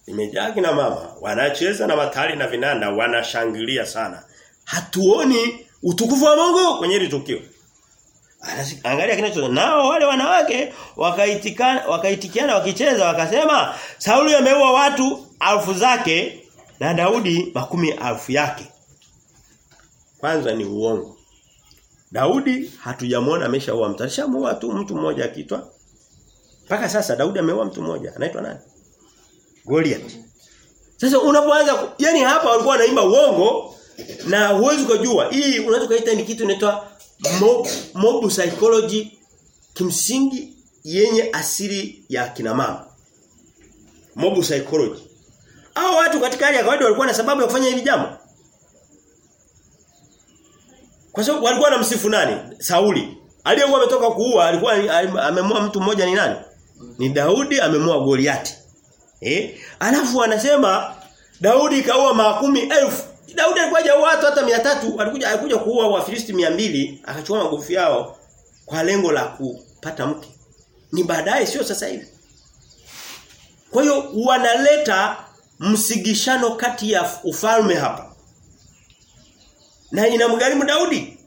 imejaa kina mama wanacheza na matari na vinanda wanashangilia sana. Hatuoni utukufu wa Mungu kwenye hili tukio Angalia kinacho nao wale wanawake wakaitikana wakaitikiana wakicheza wakasema Sauli ameua watu alfu zake na Daudi makumi alfu yake. Kwanza ni uongo. Daudi hatujamwona ameshaua mtu. Alishamuua tu mtu mmoja akitwa. Mpaka sasa Daudi ameua mtu mmoja. Anaitwa nani? Goliath. Sasa unapoanza yani hapa walikuwa wanaimba uongo na huwezi kujua. Hii unaweza kuita ni kitu inaitwa mob, mob psychology kimsingi yenye asili ya kina mama. Mob psychology. Hao watu katika hali ya kawaida walikuwa na sababu ya kufanya hili jambo. Kwa sababu walikuwa na msifu nani? Sauli. Aliyekuwa ametoka kuua alikuwa amemua mtu mmoja ni nani? Ni Daudi amemua Goliati. Eh? Alafu anasema Daudi kaua makumi elfu Daudi alikuwa hajaua watu hata 300, alikuja alikuja kuua Wafilisti 200, akachukua magofu yao kwa lengo la kupata mke. Ni baadaye sio sasa hivi. Kwa hiyo wanaleta msigishano kati ya ufalme hapa. Na inamgharimu Daudi.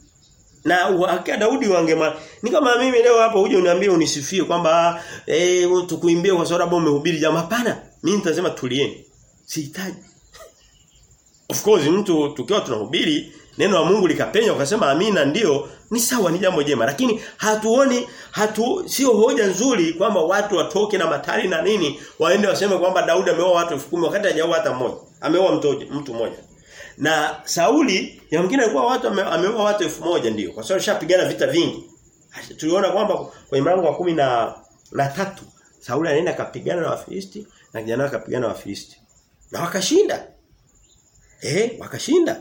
Na hakika Daudi wangema ni kama mimi leo hapa uje uniambie unisifie kwamba eh tukuimbie kwa sababu umehubiri jamaa hapana. Mimi nitasema tulieni. Sihitaji. Of course mtu tukiwa tunahubiri neno la Mungu likapenya ukasema amina ndio ni sawa ni jambo jema. Lakini hatuoni hatu sio hoja nzuri kwamba watu watoke na matari na nini waende waseme kwamba Daudi ameoa watu 10,000 wakati hajaoa hata mmoja. Ameoa mtoje mtu mmoja. Na Sauli yamkini alikuwa watu ameoa watu 1000 ndio. Kwa sababu shapigana vita vingi. Tuliona kwamba kwenye mlango wa kumi na na tatu Sauli anaenda kapigana na Wafilisti na kijana akapigana na Wafilisti. Na wakashinda Eh, wakashinda.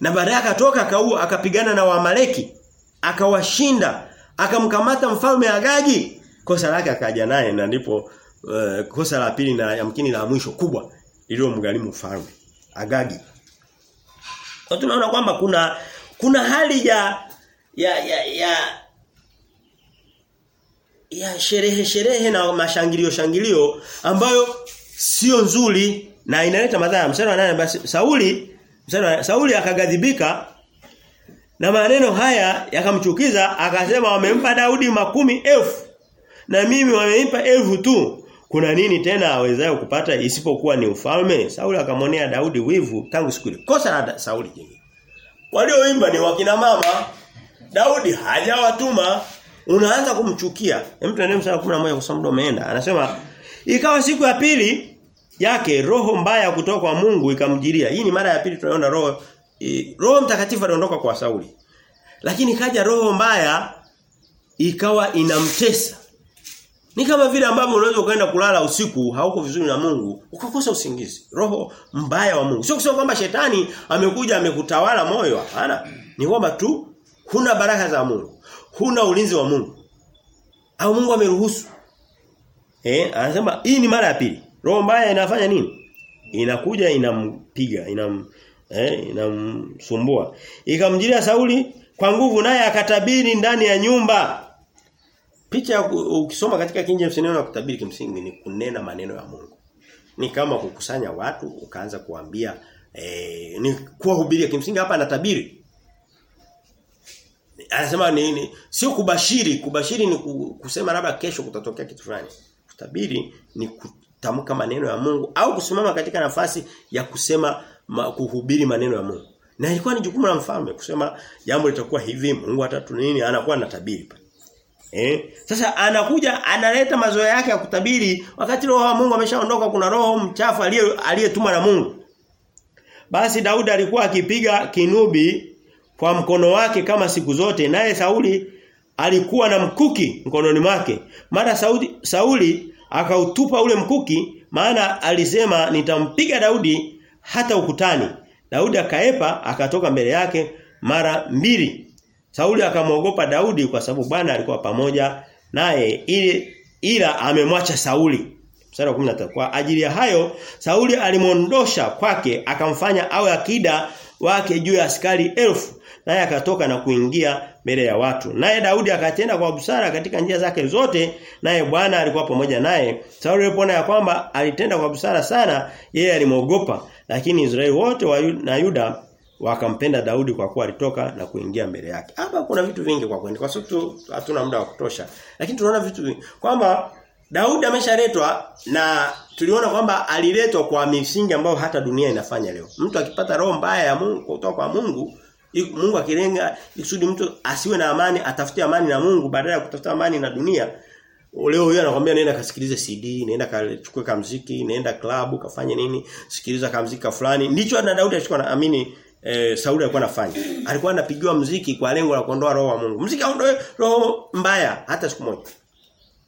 Na baadaye akatoka akaua akapigana na Waamaleki, akawashinda, akamkamata mfalme Agagi. Kosa lake akaja naye na ndipo uh, kosa la pili na yamkini la mwisho kubwa iliyomgalimu mfalme Agagi. Kwa tunaona kwamba kuna kuna hali ya ya ya, ya ya sherehe sherehe na mashangilio shangilio ambayo sio nzuri na inaleta madhara. Mstari wa 8 basi Sauli mstari Sauli akagadhibika na maneno haya yakamchukiza akasema wamempa Daudi makumi elfu na mimi wamempa elfu tu. Kuna nini tena awezayo kupata isipokuwa ni ufalme? Sauli akamwonea Daudi wivu tangu siku ile. Kosa la Sauli jingine. Walioimba ni wakina mama. Daudi hajawatuma. Unaanza kumchukia. Hem tuende mstari wa 11 kwa sababu umeenda. Anasema ikawa siku ya pili yake roho mbaya kutoka kwa Mungu ikamjiria. Hii ni mara ya pili tunaona roho e, roho mtakatifu aliondoka kwa Sauli. Lakini kaja roho mbaya ikawa inamtesa. Ni kama vile ambavyo unaweza ukaenda kulala usiku hauko vizuri na Mungu ukakosa usingizi. Roho mbaya wa Mungu. Sio kusema kwamba shetani amekuja amekutawala moyo hapana. Ni kwamba tu huna baraka za Mungu. Huna ulinzi wa Mungu. Au Mungu ameruhusu. Eh, anasema hii ni mara ya pili. Roho mbaya inafanya nini? Inakuja inampiga, inam eh, inamsumbua. Ikamjilia Sauli kwa nguvu naye akatabiri ndani ya nyumba. Picha ukisoma katika King James neno la kutabiri kimsingi ni kunena maneno ya Mungu. Ni kama kukusanya watu ukaanza kuambia eh, ni kuwahubiria kimsingi hapa anatabiri. Anasema ni, ni sio kubashiri, kubashiri ni kusema labda kesho kutatokea kitu fulani. Kutabiri ni kutamka maneno ya Mungu au kusimama katika nafasi ya kusema ma, kuhubiri maneno ya Mungu. Na ilikuwa ni jukumu la mfalme kusema jambo litakuwa hivi, Mungu atatu nini, anakuwa anatabiri pale. Eh? Sasa anakuja analeta mazoea yake ya kutabiri wakati roho wa Mungu ameshaondoka kuna roho mchafu aliyetumwa na Mungu. Basi Daudi alikuwa akipiga kinubi kwa mkono wake kama siku zote naye Sauli alikuwa na mkuki mkononi mwake. Mara Sauli, Sauli akautupa ule mkuki maana alisema nitampiga Daudi hata ukutani. Daudi akaepa akatoka mbele yake mara mbili. Sauli akamwogopa Daudi kwa sababu Bwana alikuwa pamoja naye ili ila amemwacha Sauli. Mstari wa 13. Kwa ajili ya hayo Sauli alimwondosha kwake akamfanya awe akida wake juu ya askari elfu naye akatoka na kuingia mbele ya watu. Naye Daudi akatenda kwa busara katika njia zake zote, naye Bwana alikuwa pamoja naye. Sauli alipoona ya kwamba alitenda kwa busara sana, yeye alimwogopa, lakini Israeli wote wa na Yuda wakampenda Daudi kwa kuwa alitoka na kuingia mbele yake. Hapa kuna vitu vingi kwa kwenda. kwa sababu hatuna muda wa kutosha. Lakini tunaona vitu vingi kwamba Daudi ameshaletwa na tuliona kwamba aliletwa kwa misingi ambayo hata dunia inafanya leo. Mtu akipata roho mbaya ya Mungu kutoka kwa Mungu, Mungu akilenga ikusudi mtu asiwe na amani, atafute amani na Mungu badala ya kutafuta amani na dunia. Leo huyo anakuambia nenda kasikilize CD, nenda kachukue kamziki, nenda klabu, kafanye nini, sikiliza kamziki fulani. Ndicho na Daudi alikuwa anaamini eh, Sauli alikuwa anafanya. Alikuwa anapigiwa mziki kwa lengo la kuondoa roho wa Mungu. Mziki aondoe roho mbaya hata siku moja.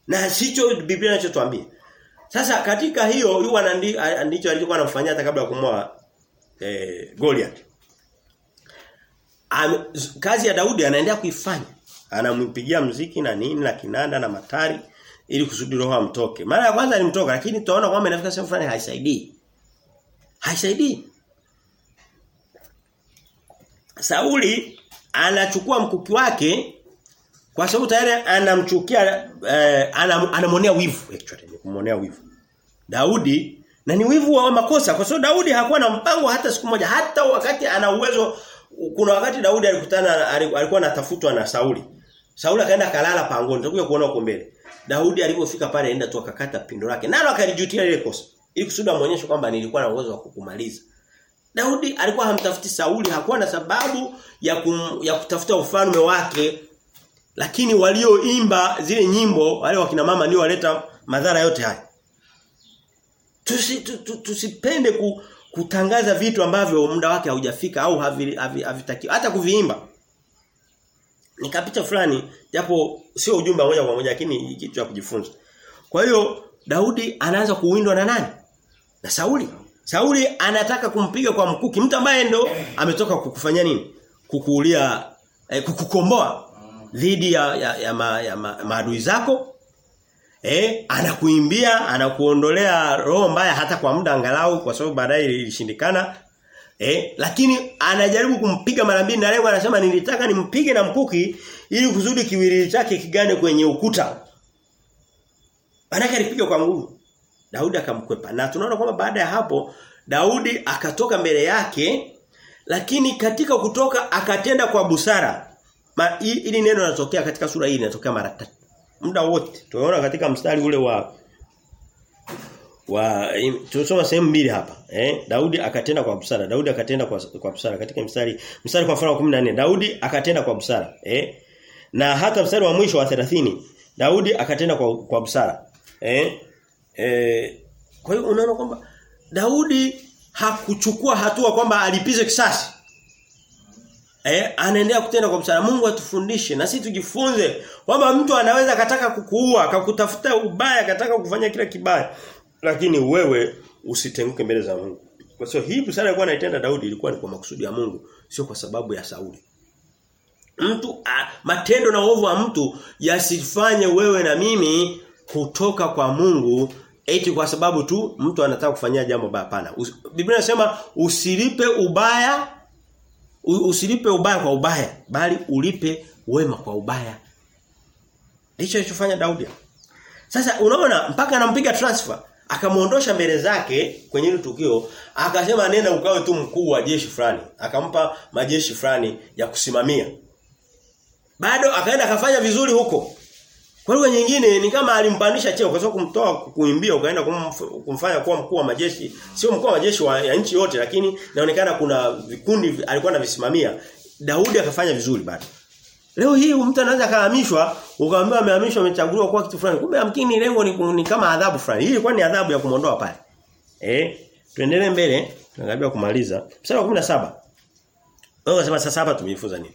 Na sicho Biblia inachotuambia. Sasa katika hiyo huyu ndicho alichokuwa anamfanyia hata kabla ya kumoa eh, Goliath. Am, kazi ya Daudi anaendelea kuifanya. Anampigia mziki na nini na kinanda na matari ili kusudi roho amtoke. Mara ya kwanza alimtoka lakini tunaona kwamba inafika sehemu fulani haisaidii. Haisaidii. Sauli anachukua mkuki wake kwa sababu tayari anamchukia eh, anam, anamonea wivu actually kumonea wivu. Daudi na ni wivu wa makosa kwa sababu Daudi hakuwa na mpango hata siku moja hata wakati ana uwezo kuna wakati Daudi alikutana alikuwa anatafutwa na Sauli. Sauli akaenda kalala pangoni tutakuja kuona huko mbele. Daudi alipofika pale aenda tu akakata pindo lake. Nalo akalijutia ile kosa. Ili kusudi amuonyeshe kwamba nilikuwa na uwezo wa kukumaliza. Daudi alikuwa hamtafuti Sauli, hakuwa na sababu ya kum, ya kutafuta ufalme wake. Lakini walioimba zile nyimbo, wale wakina mama ndio waleta madhara yote haya. Tusi, tu, tu, tusipende ku, kutangaza vitu ambavyo muda wake haujafika au havitaki havi, hata kuviimba. Ni kapicha fulani japo sio ujumbe moja kwa moja lakini kitu cha kujifunza. Kwa hiyo Daudi anaanza kuwindwa na nani? Na Sauli. Sauli anataka kumpiga kwa mkuki mtu ambaye ndo ametoka kukufanya nini? Kukuulia eh, kukukomboa dhidi ya ya, ya, ma, ya ma, maadui zako. Eh, anakuimbia, anakuondolea roho mbaya hata kwa muda angalau kwa sababu baadaye ilishindikana. Eh, lakini anajaribu kumpiga mara mbili na leo anasema nilitaka nimpige na mkuki ili kuzudi kiwili chake kigane kwenye ukuta. Anaka alipiga kwa nguvu. Daudi akamkwepa. Na tunaona kwamba baada ya hapo Daudi akatoka mbele yake lakini katika kutoka akatenda kwa busara. Ma, ili neno linatokea katika sura hii linatokea mara. Muda wote. Tunaona katika mstari ule wa wa tunasoma sehemu mbili hapa eh? Daudi akatenda kwa busara Daudi akatenda kwa, kwa busara. Katika mstari mstari kwa mfano wa 14 Daudi akatenda kwa busara eh? Na hata mstari wa mwisho wa 30 Daudi akatenda kwa, kwa busara eh? Eh kwa hiyo unaona kwamba Daudi hakuchukua hatua kwamba alipize kisasi Eh, anaendelea kutenda kwa msana. Mungu atufundishe na sisi tujifunze kwamba mtu anaweza kataka kukuua, akakutafuta ubaya, akataka kufanya kila kibaya. Lakini wewe usitenguke mbele za Mungu. Kwa sababu hii busara alikuwa anaitenda Daudi ilikuwa ni kwa makusudi ya Mungu, sio kwa sababu ya Sauli. Mtu a, matendo na uovu wa mtu yasifanye wewe na mimi kutoka kwa Mungu eti kwa sababu tu mtu anataka kufanyia jambo baya hapana. Biblia inasema usilipe ubaya usilipe ubaya kwa ubaya bali ulipe wema kwa ubaya. Hicho alichofanya Daudi. Sasa unaona mpaka anampiga transfer akamuondosha mbele zake kwenye ile tukio akasema nenda ukawe tu mkuu wa jeshi fulani akampa majeshi fulani ya kusimamia bado akaenda akafanya vizuri huko kwa lugha nyingine ni kama alimpandisha cheo kwa sababu kumtoa kuimbia ukaenda kumfanya kuwa mkuu wa majeshi sio mkuu wa majeshi wa ya nchi yote lakini inaonekana kuna vikundi alikuwa anavisimamia Daudi akafanya vizuri bado Leo hii mtu anaweza kahamishwa, ukaambiwa amehamishwa amechaguliwa kwa kitu fulani. Kumbe amkini lengo ni, ni kama adhabu fulani. Hii ilikuwa ni adhabu ya kumondoa pale. Eh, tuendelee mbele, tunakaribia kumaliza. Mstari wa 17. Wewe unasema sasa hapa tumejifunza nini?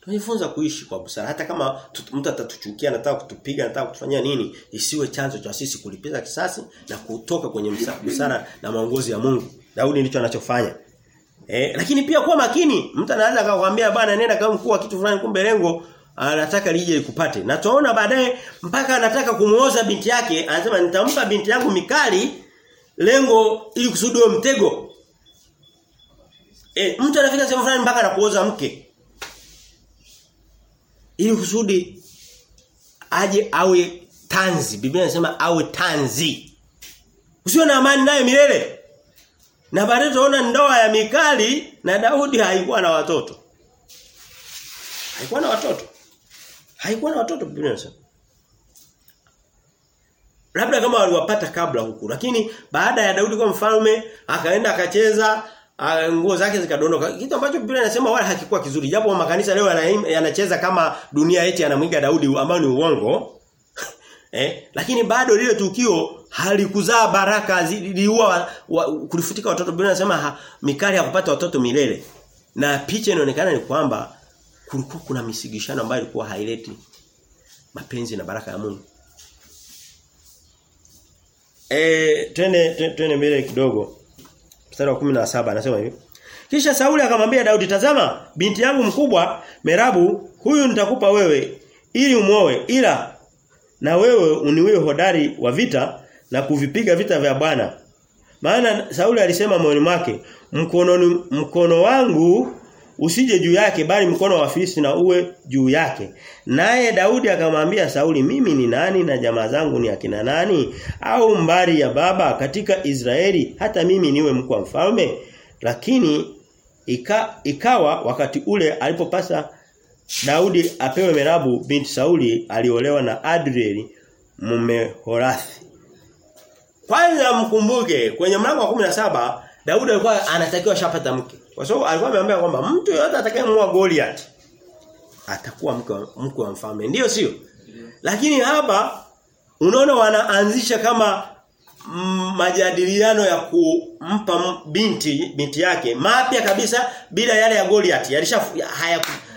Tumejifunza kuishi kwa busara. Hata kama mtu atatuchukia, anataka kutupiga, anataka kutufanyia nini, isiwe chanzo cha sisi kulipiza kisasi na kutoka kwenye busara na maongozi ya Mungu. Daudi ndicho anachofanya. Eh, lakini pia kuwa makini. Mtu anaweza akakwambia bana nenda kama mkuu kitu fulani kumbe lengo anataka lije likupate. Na tunaona baadaye mpaka anataka kumuoza binti yake, anasema nitampa binti yangu Mikali lengo ili kusudiwe mtego. Eh, mtu anafika sehemu fulani mpaka anakuoza mke. Ili kusudi aje awe tanzi. Biblia inasema awe tanzi. usio na amani naye milele. Na baadaye tunaona ndoa ya Mikali na Daudi haikuwa na watoto. Haikuwa na watoto. Haikuwa na watoto Biblia inasema. Labda kama waliwapata kabla huku, lakini baada ya Daudi kwa mfalme, akaenda akacheza, nguo zake zikadondoka. Kitu ambacho Biblia inasema wala hakikuwa kizuri. Japo makanisa leo yanacheza kama dunia eti anamwiga Daudi ambao ni uongo. eh, lakini bado lile tukio halikuzaa baraka ziliua wa, kulifutika watoto Biblia inasema ha, Mikali hakupata watoto milele. Na picha inaonekana ni kwamba kulikuwa kuna misigishano ambayo ilikuwa haileti mapenzi na baraka ya Mungu. Eh twende twende mbele kidogo. Mstari wa 17 anasema hivi. Kisha Sauli akamwambia Daudi tazama binti yangu mkubwa Merabu huyu nitakupa wewe ili umuoe ila na wewe uniwe hodari wa vita na kuvipiga vita vya Bwana. Maana Sauli alisema moyoni mwake, mkono mkono wangu usije juu yake bali mkono wa Filisti na uwe juu yake. Naye Daudi akamwambia Sauli, mimi ni nani na jamaa zangu ni akina nani? Au mbari ya baba katika Israeli hata mimi niwe mkuu wa mfalme? Lakini ika, ikawa wakati ule alipopasa Daudi apewe Merabu binti Sauli aliolewa na Adrieli mume Horathi. Kwanza mkumbuke kwenye mlango wa 17 Daudi alikuwa anatakiwa shapata mke. Kwa sababu alikuwa ameambia kwamba mtu yeyote atakayemua Goliath atakuwa mke mke wa mfalme. Ndio sio? Lakini hapa unaona wanaanzisha kama majadiliano ya kumpa binti binti yake mapya kabisa bila yale ya Goliath yalisha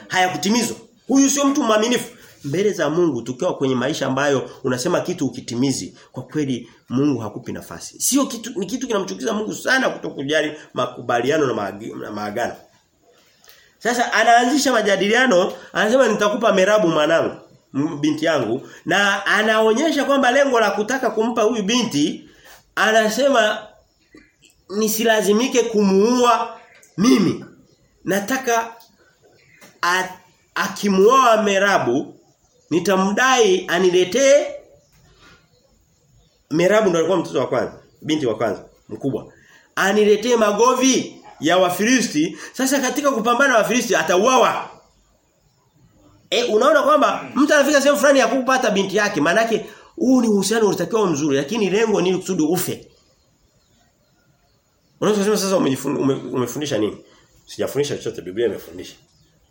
hayakutimizwa. Haya Huyu sio mtu mwaminifu mbele za Mungu tukiwa kwenye maisha ambayo unasema kitu ukitimizi kwa kweli Mungu hakupi nafasi. Sio kitu ni kitu kinamchukiza Mungu sana kutokujali makubaliano na, maag na maagano. Sasa anaanzisha majadiliano, anasema nitakupa Merabu mwanangu, binti yangu na anaonyesha kwamba lengo la kutaka kumpa huyu binti anasema nisilazimike kumuua mimi. Nataka akimuoa Merabu nitamdai aniletee Merabu ndo alikuwa mtoto wa kwanza, binti wa kwanza mkubwa. Aniletee magovi ya Wafilisti. Sasa katika kupambana na Wafilisti atauawa. E, unaona kwamba mtu anafika sehemu fulani ya kupata binti yake, maana yake huu ni uhusiano unatakiwa mzuri, lakini lengo ni kusudi ufe. Unaweza kusema sasa ume, umefundisha nini? Sijafundisha chochote Biblia imefundisha.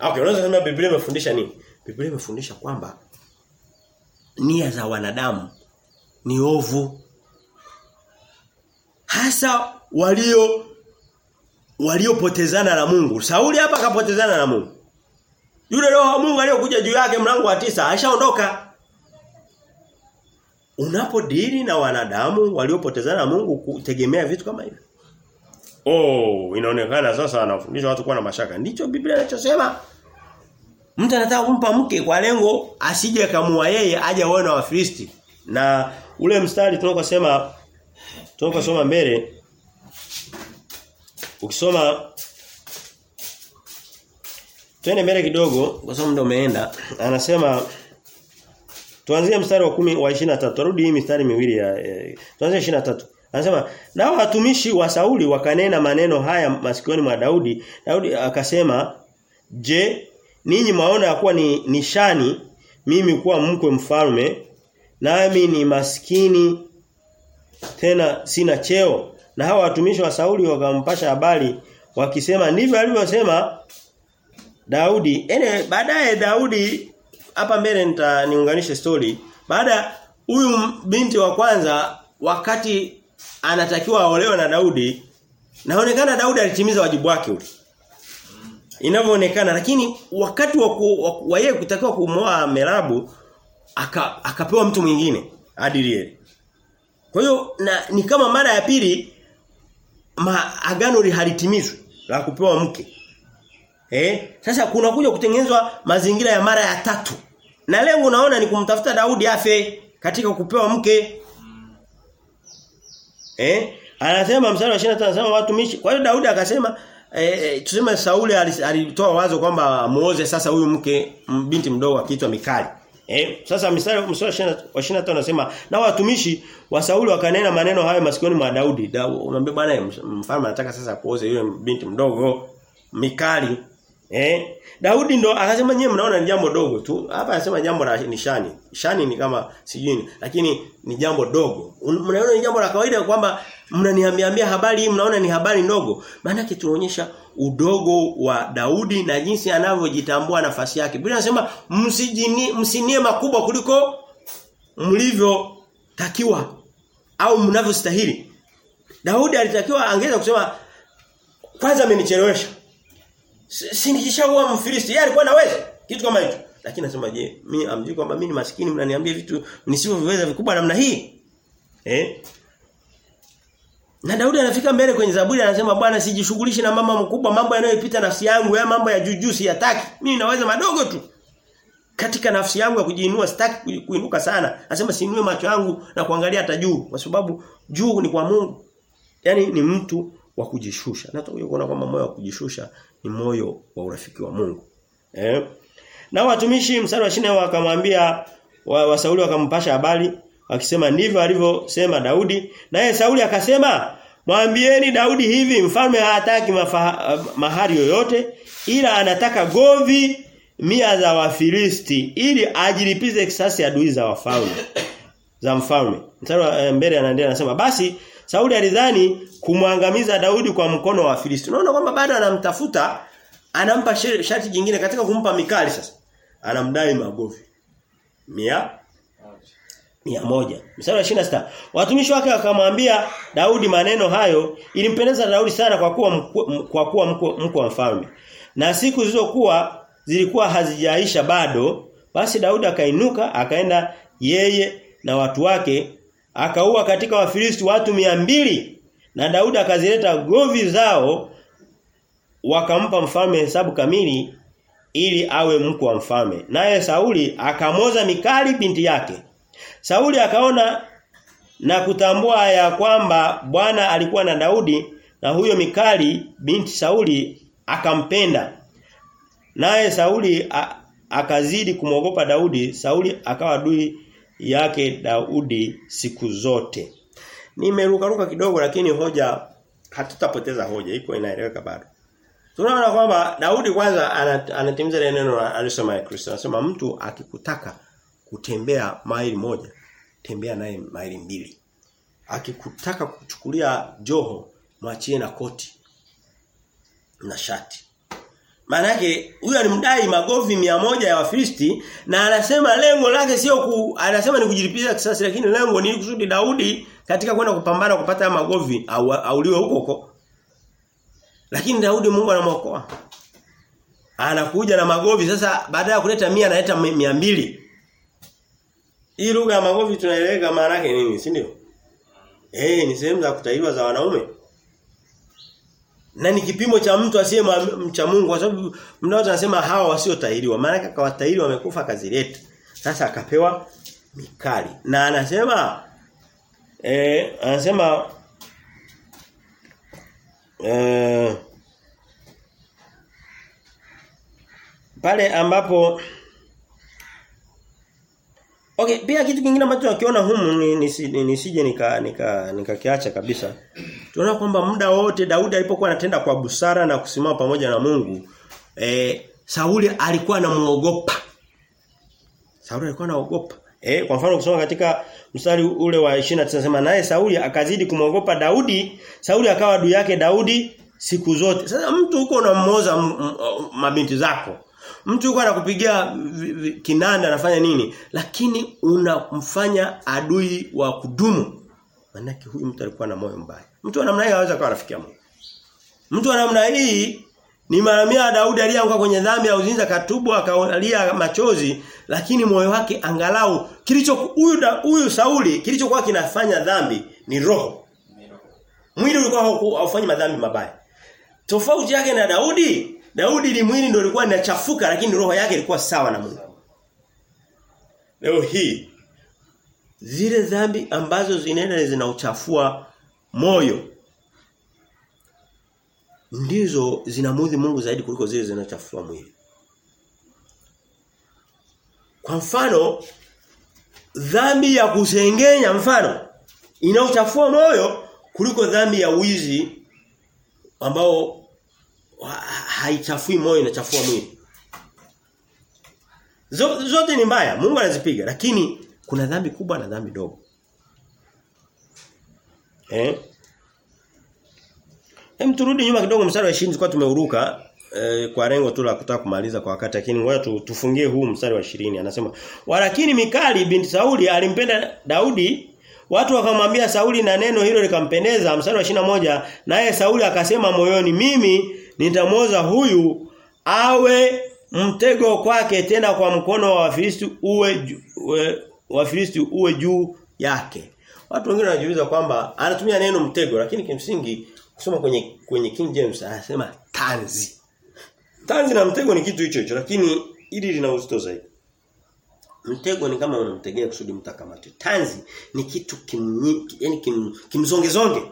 Okay, unaweza kusema Biblia imefundisha nini? Biblia imefundisha kwamba nia za wanadamu ni ovu. Hasa walio waliopotezana na Mungu. Sauli hapa akapotezana na Mungu. Yule roho wa Mungu aliyokuja juu yake mlango wa tisa ashaondoka. Unapodili na wanadamu waliopotezana na Mungu kutegemea vitu kama hivyo. Oh, inaonekana sasa anafundisha watu kuwa na mashaka. Ndicho Biblia inachosema. Mtu anataka kumpa mke kwa lengo asije kamua yeye aje aone na Wafilisti. Na ule mstari tunakosema tunakosoma mbele ukisoma Twende mbele kidogo kwa sababu ndio umeenda. Anasema tuanzie mstari wa 10 wa 23. Turudi hii mstari miwili ya eh, tuanzie 23. Anasema na watumishi wa Sauli wakanena maneno haya masikioni mwa Daudi. Daudi akasema, "Je, ninyi mwaona ya kuwa ni nishani mimi kuwa mkwe mfalme nami ni maskini tena sina cheo?" Na hawa watumishi wa Sauli wakampasha habari wakisema ndivyo alivyosema Daudi. Ene baadaye Daudi hapa mbele nitaniunganisha story. Baada huyu binti wa kwanza wakati anatakiwa aolewe na Daudi naonekana Daudi alitimiza wajibu wake ule. Inavyoonekana lakini wakati wa, yeye kutakiwa kumoa Merabu aka, akapewa mtu mwingine Adilieli. Kwa hiyo na ni kama mara ya pili ma, agano halitimizwi la kupewa mke. Eh? Sasa kuna kuja kutengenezwa mazingira ya mara ya tatu. Na leo unaona ni kumtafuta Daudi afe katika kupewa mke. Eh? Anasema mstari wa 25 anasema watumishi. Kwa hiyo Daudi akasema eh, tuseme Sauli alitoa wazo kwamba muoze sasa huyu mke binti mdogo akiitwa Mikali. Eh, sasa mstari wa 25 anasema na watumishi wa Sauli wakanena maneno hayo masikioni mwa Daudi. Unaambia bwana mfalme anataka sasa kuoze yule binti mdogo Mikali. Eh? Daudi ndo akasema nyewe mnaona ni jambo dogo tu. Hapa anasema jambo la nishani. Shani ni kama sijui lakini ni jambo dogo. Mnaona ni jambo la kawaida kwamba mnaniambiambia habari hii mnaona ni habari ndogo. Maana tunaonyesha udogo wa Daudi na jinsi anavyojitambua nafasi yake. Biblia inasema msijini msinie makubwa kuliko mlivyo takiwa au mnavyostahili. Daudi alitakiwa angeza kusema kwanza amenichelewesha si nikishaua Mfilisti yeye alikuwa anaweza kitu kama hicho. Lakini nasema je mimi amjui kwamba mimi ni maskini mnaniambia vitu nisivyoweza vikubwa namna hii? Eh na Daudi anafika mbele kwenye Zaburi anasema bwana sijishughulishi na mama mkubwa mambo yanayopita nafsi yangu ya mambo ya juju siyataki mimi naweza madogo tu katika nafsi yangu ya kujiinua sitaki kuinuka sana anasema siinue macho yangu na kuangalia hata juu kwa sababu juu ni kwa Mungu Yaani ni mtu wa kujishusha. Na hata kuona kwamba moyo wa kujishusha ni moyo wa urafiki wa Mungu. Eh? Na watumishi mstari wa 24 wakamwambia wa, wa Sauli wakampasha habari wakisema ndivyo alivyosema Daudi. Naye Sauli akasema mwambieni Daudi hivi mfalme hataki mahari yoyote ila anataka govi mia za Wafilisti ili ajilipize kisasi adui za wafalme za mfalme. Mstari mbele anaendelea anasema basi Sauli alidhani kumwangamiza Daudi kwa mkono wa wafilisti Unaona kwamba bado anamtafuta, anampa sharti jingine katika kumpa mikali sasa. Anamdai magovi. Mia mia moja. Mstari wa 26. Watumishi wake wakamwambia Daudi maneno hayo, ilimpendeza Daudi sana kwa kuwa mku, kwa kuwa mko wa mfalme. Na siku zilizokuwa zilikuwa hazijaisha bado, basi Daudi akainuka akaenda yeye na watu wake akaua katika Wafilisti watu mbili na Daudi akazileta govi zao wakampa mfalme hesabu kamili ili awe mkuu wa mfalme naye Sauli akamoza Mikali binti yake Sauli akaona na kutambua ya kwamba Bwana alikuwa na Daudi na huyo Mikali binti Sauli akampenda naye Sauli a, akazidi kumwogopa Daudi Sauli akawa adui yake Daudi siku zote. Nimeruka ruka kidogo lakini hoja hatutapoteza hoja iko inaeleweka bado. Tunaona kwamba Daudi kwanza anatimiza neno alisema Kristo. Anasema mtu akikutaka kutembea maili moja, tembea naye maili mbili. Akikutaka kuchukulia joho, mwachie na koti na shati. Maana yake huyu alimdai magovi mia moja ya Wafilisti na anasema lengo lake sio ku, anasema ni kujilipiza kisasi lakini lengo ni kusudi Daudi katika kwenda kupambana kupata magovi au, auliwe huko huko. Lakini Daudi Mungu anamwokoa. Anakuja na magovi sasa baada ya kuleta mia analeta mia mbili Hii lugha ya magovi tunaeleweka maana yake nini, si ndio? Eh, ni sehemu za kutahiriwa za wanaume. Na ni kipimo cha mtu asiye mcha Mungu kwa sababu mnao tunasema hawa wasiotahiriwa. Maana yake kawatahiri wamekufa kazi letu. Sasa akapewa mikali. Na anasema eh anasema eh pale ambapo Okay, pia kitu kingine ambacho tunakiona humu nisije ni, ni, nika nika nikakiacha kabisa. Tunaona kwamba muda wote Daudi alipokuwa anatenda kwa busara na kusimama pamoja na Mungu, eh Sauli alikuwa anamuogopa. Sauli alikuwa anaogopa. Eh kwa mfano kusoma katika mstari ule wa 29 nasema naye Sauli akazidi kumwogopa Daudi, Sauli akawa adui yake Daudi siku zote. Sasa mtu huko unamoza mabinti zako. Mtu yuko anakupigia kinanda anafanya nini? Lakini unamfanya adui wa kudumu. Maana huyu mtu alikuwa na moyo mbaya. Mtu wa namna hii anaweza kuwa rafiki yangu. Mtu wa namna hii ni maramia Daudi alianguka kwenye dhambi ya uzinzi katubu akalia machozi lakini moyo wake angalau kilicho huyu huyu Sauli kilichokuwa kinafanya dhambi ni roho. Mwili ulikuwa haufanyi madhambi mabaya. Tofauti yake na Daudi Daudi ni mwili ndio ulikuwa inachafuka lakini roho yake ilikuwa sawa na Mungu. Leo hii zile dhambi ambazo zinaenda zinauchafua moyo ndizo zinamudhi Mungu zaidi kuliko zile zinachafua mwili. Kwa mfano dhambi ya kusengenya mfano inauchafua moyo kuliko dhambi ya wizi ambao haichafui moyo inachafua mwili. Zote ni mbaya, Mungu anazipiga lakini kuna dhambi kubwa na dhambi dogo. Eh? Hem turudi nyuma kidogo mstari wa 20 tulikuwa tumeuruka eh, kwa lengo tu la kutaka kumaliza kwa wakati lakini ngoja tu, tufungie huu mstari wa 20 anasema walakini Mikali binti Sauli alimpenda Daudi Watu wakamwambia Sauli na neno hilo likampendeza mstari wa 21 naye Sauli akasema moyoni mimi nitamoza huyu awe mtego kwake tena kwa mkono wa Wafilisti uwe Wafilisti uwe juu yake. Watu wengine wanajiuliza kwamba anatumia neno mtego lakini kimsingi kusoma kwenye kwenye King James anasema tanzi. Tanzi na mtego ni kitu hicho hicho lakini hili lina uzito zaidi. Mtego ni kama unamtegea kusudi mtakamate. Tanzi ni kitu kim, yani kim, kimzongezonge.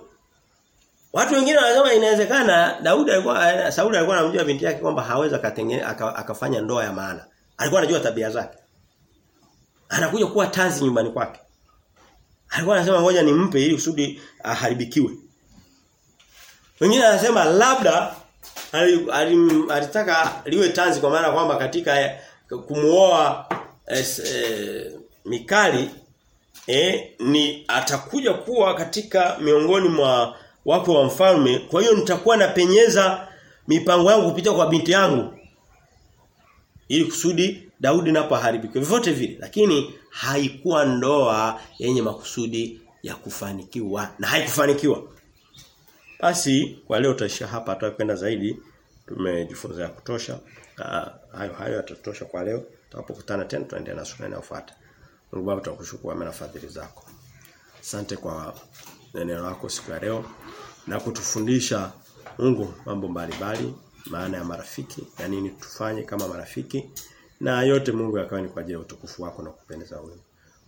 Watu wengine wanasema inawezekana Daudi alikuwa Sauli alikuwa anamjua binti yake kwamba hawezi akatengene akafanya ndoa ya maana. Alikuwa anajua tabia zake. Anakuja kuwa tanzi nyumbani kwake. Alikuwa anasema ngoja nimpe ili kusudi aharibikiwe. Wengine anasema labda alitaka liwe tanzi kwa maana kwamba katika kumuoa es, e, Mikali eh, ni atakuja kuwa katika miongoni mwa wako wa mfalme kwa hiyo nitakuwa napenyeza mipango yangu kupitia kwa binti yangu ili kusudi Daudi napo haribike vyote vile lakini haikuwa ndoa yenye makusudi ya kufanikiwa na haikufanikiwa. Basi kwa leo tutaishia hapa tutakwenda zaidi. Tumejifunza ya kutosha hayo hayo yatatosha kwa leo. Tutakapokutana tena tuendelee na sura inayofuata. Mungu Baba tunakushukuru kwa fadhili zako. Asante kwa neno lako siku ya leo na kutufundisha Mungu mambo mbalimbali, maana ya marafiki, na nini tufanye kama marafiki na yote Mungu yakawa ni kwa ajili ya utukufu wako na kupendeza wewe.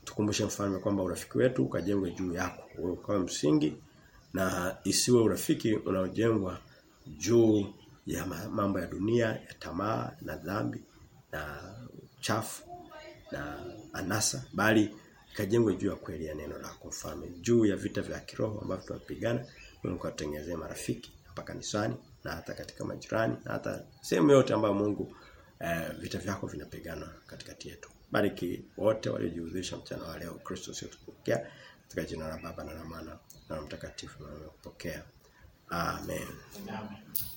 Tukumbushe mfalme kwamba urafiki wetu ukajengwe juu yako. Wewe ukawa msingi na isiwe urafiki unaojengwa juu ya mambo ya dunia, ya tamaa na dhambi na chafu na anasa bali ikajengwe juu ya kweli ya neno lako mfalme juu ya vita vya kiroho ambavyo tunapigana Mungu atengenezee marafiki hapa kanisani na hata katika majirani na hata sehemu yote ambayo Mungu eh, vita vyako vinapigana katikati yetu. Bariki wote waliojihudhurisha mchana wa leo Kristo sio tupokea katika jina la Baba na la Mwana na Mtakatifu na kupokea. Amen. Amen.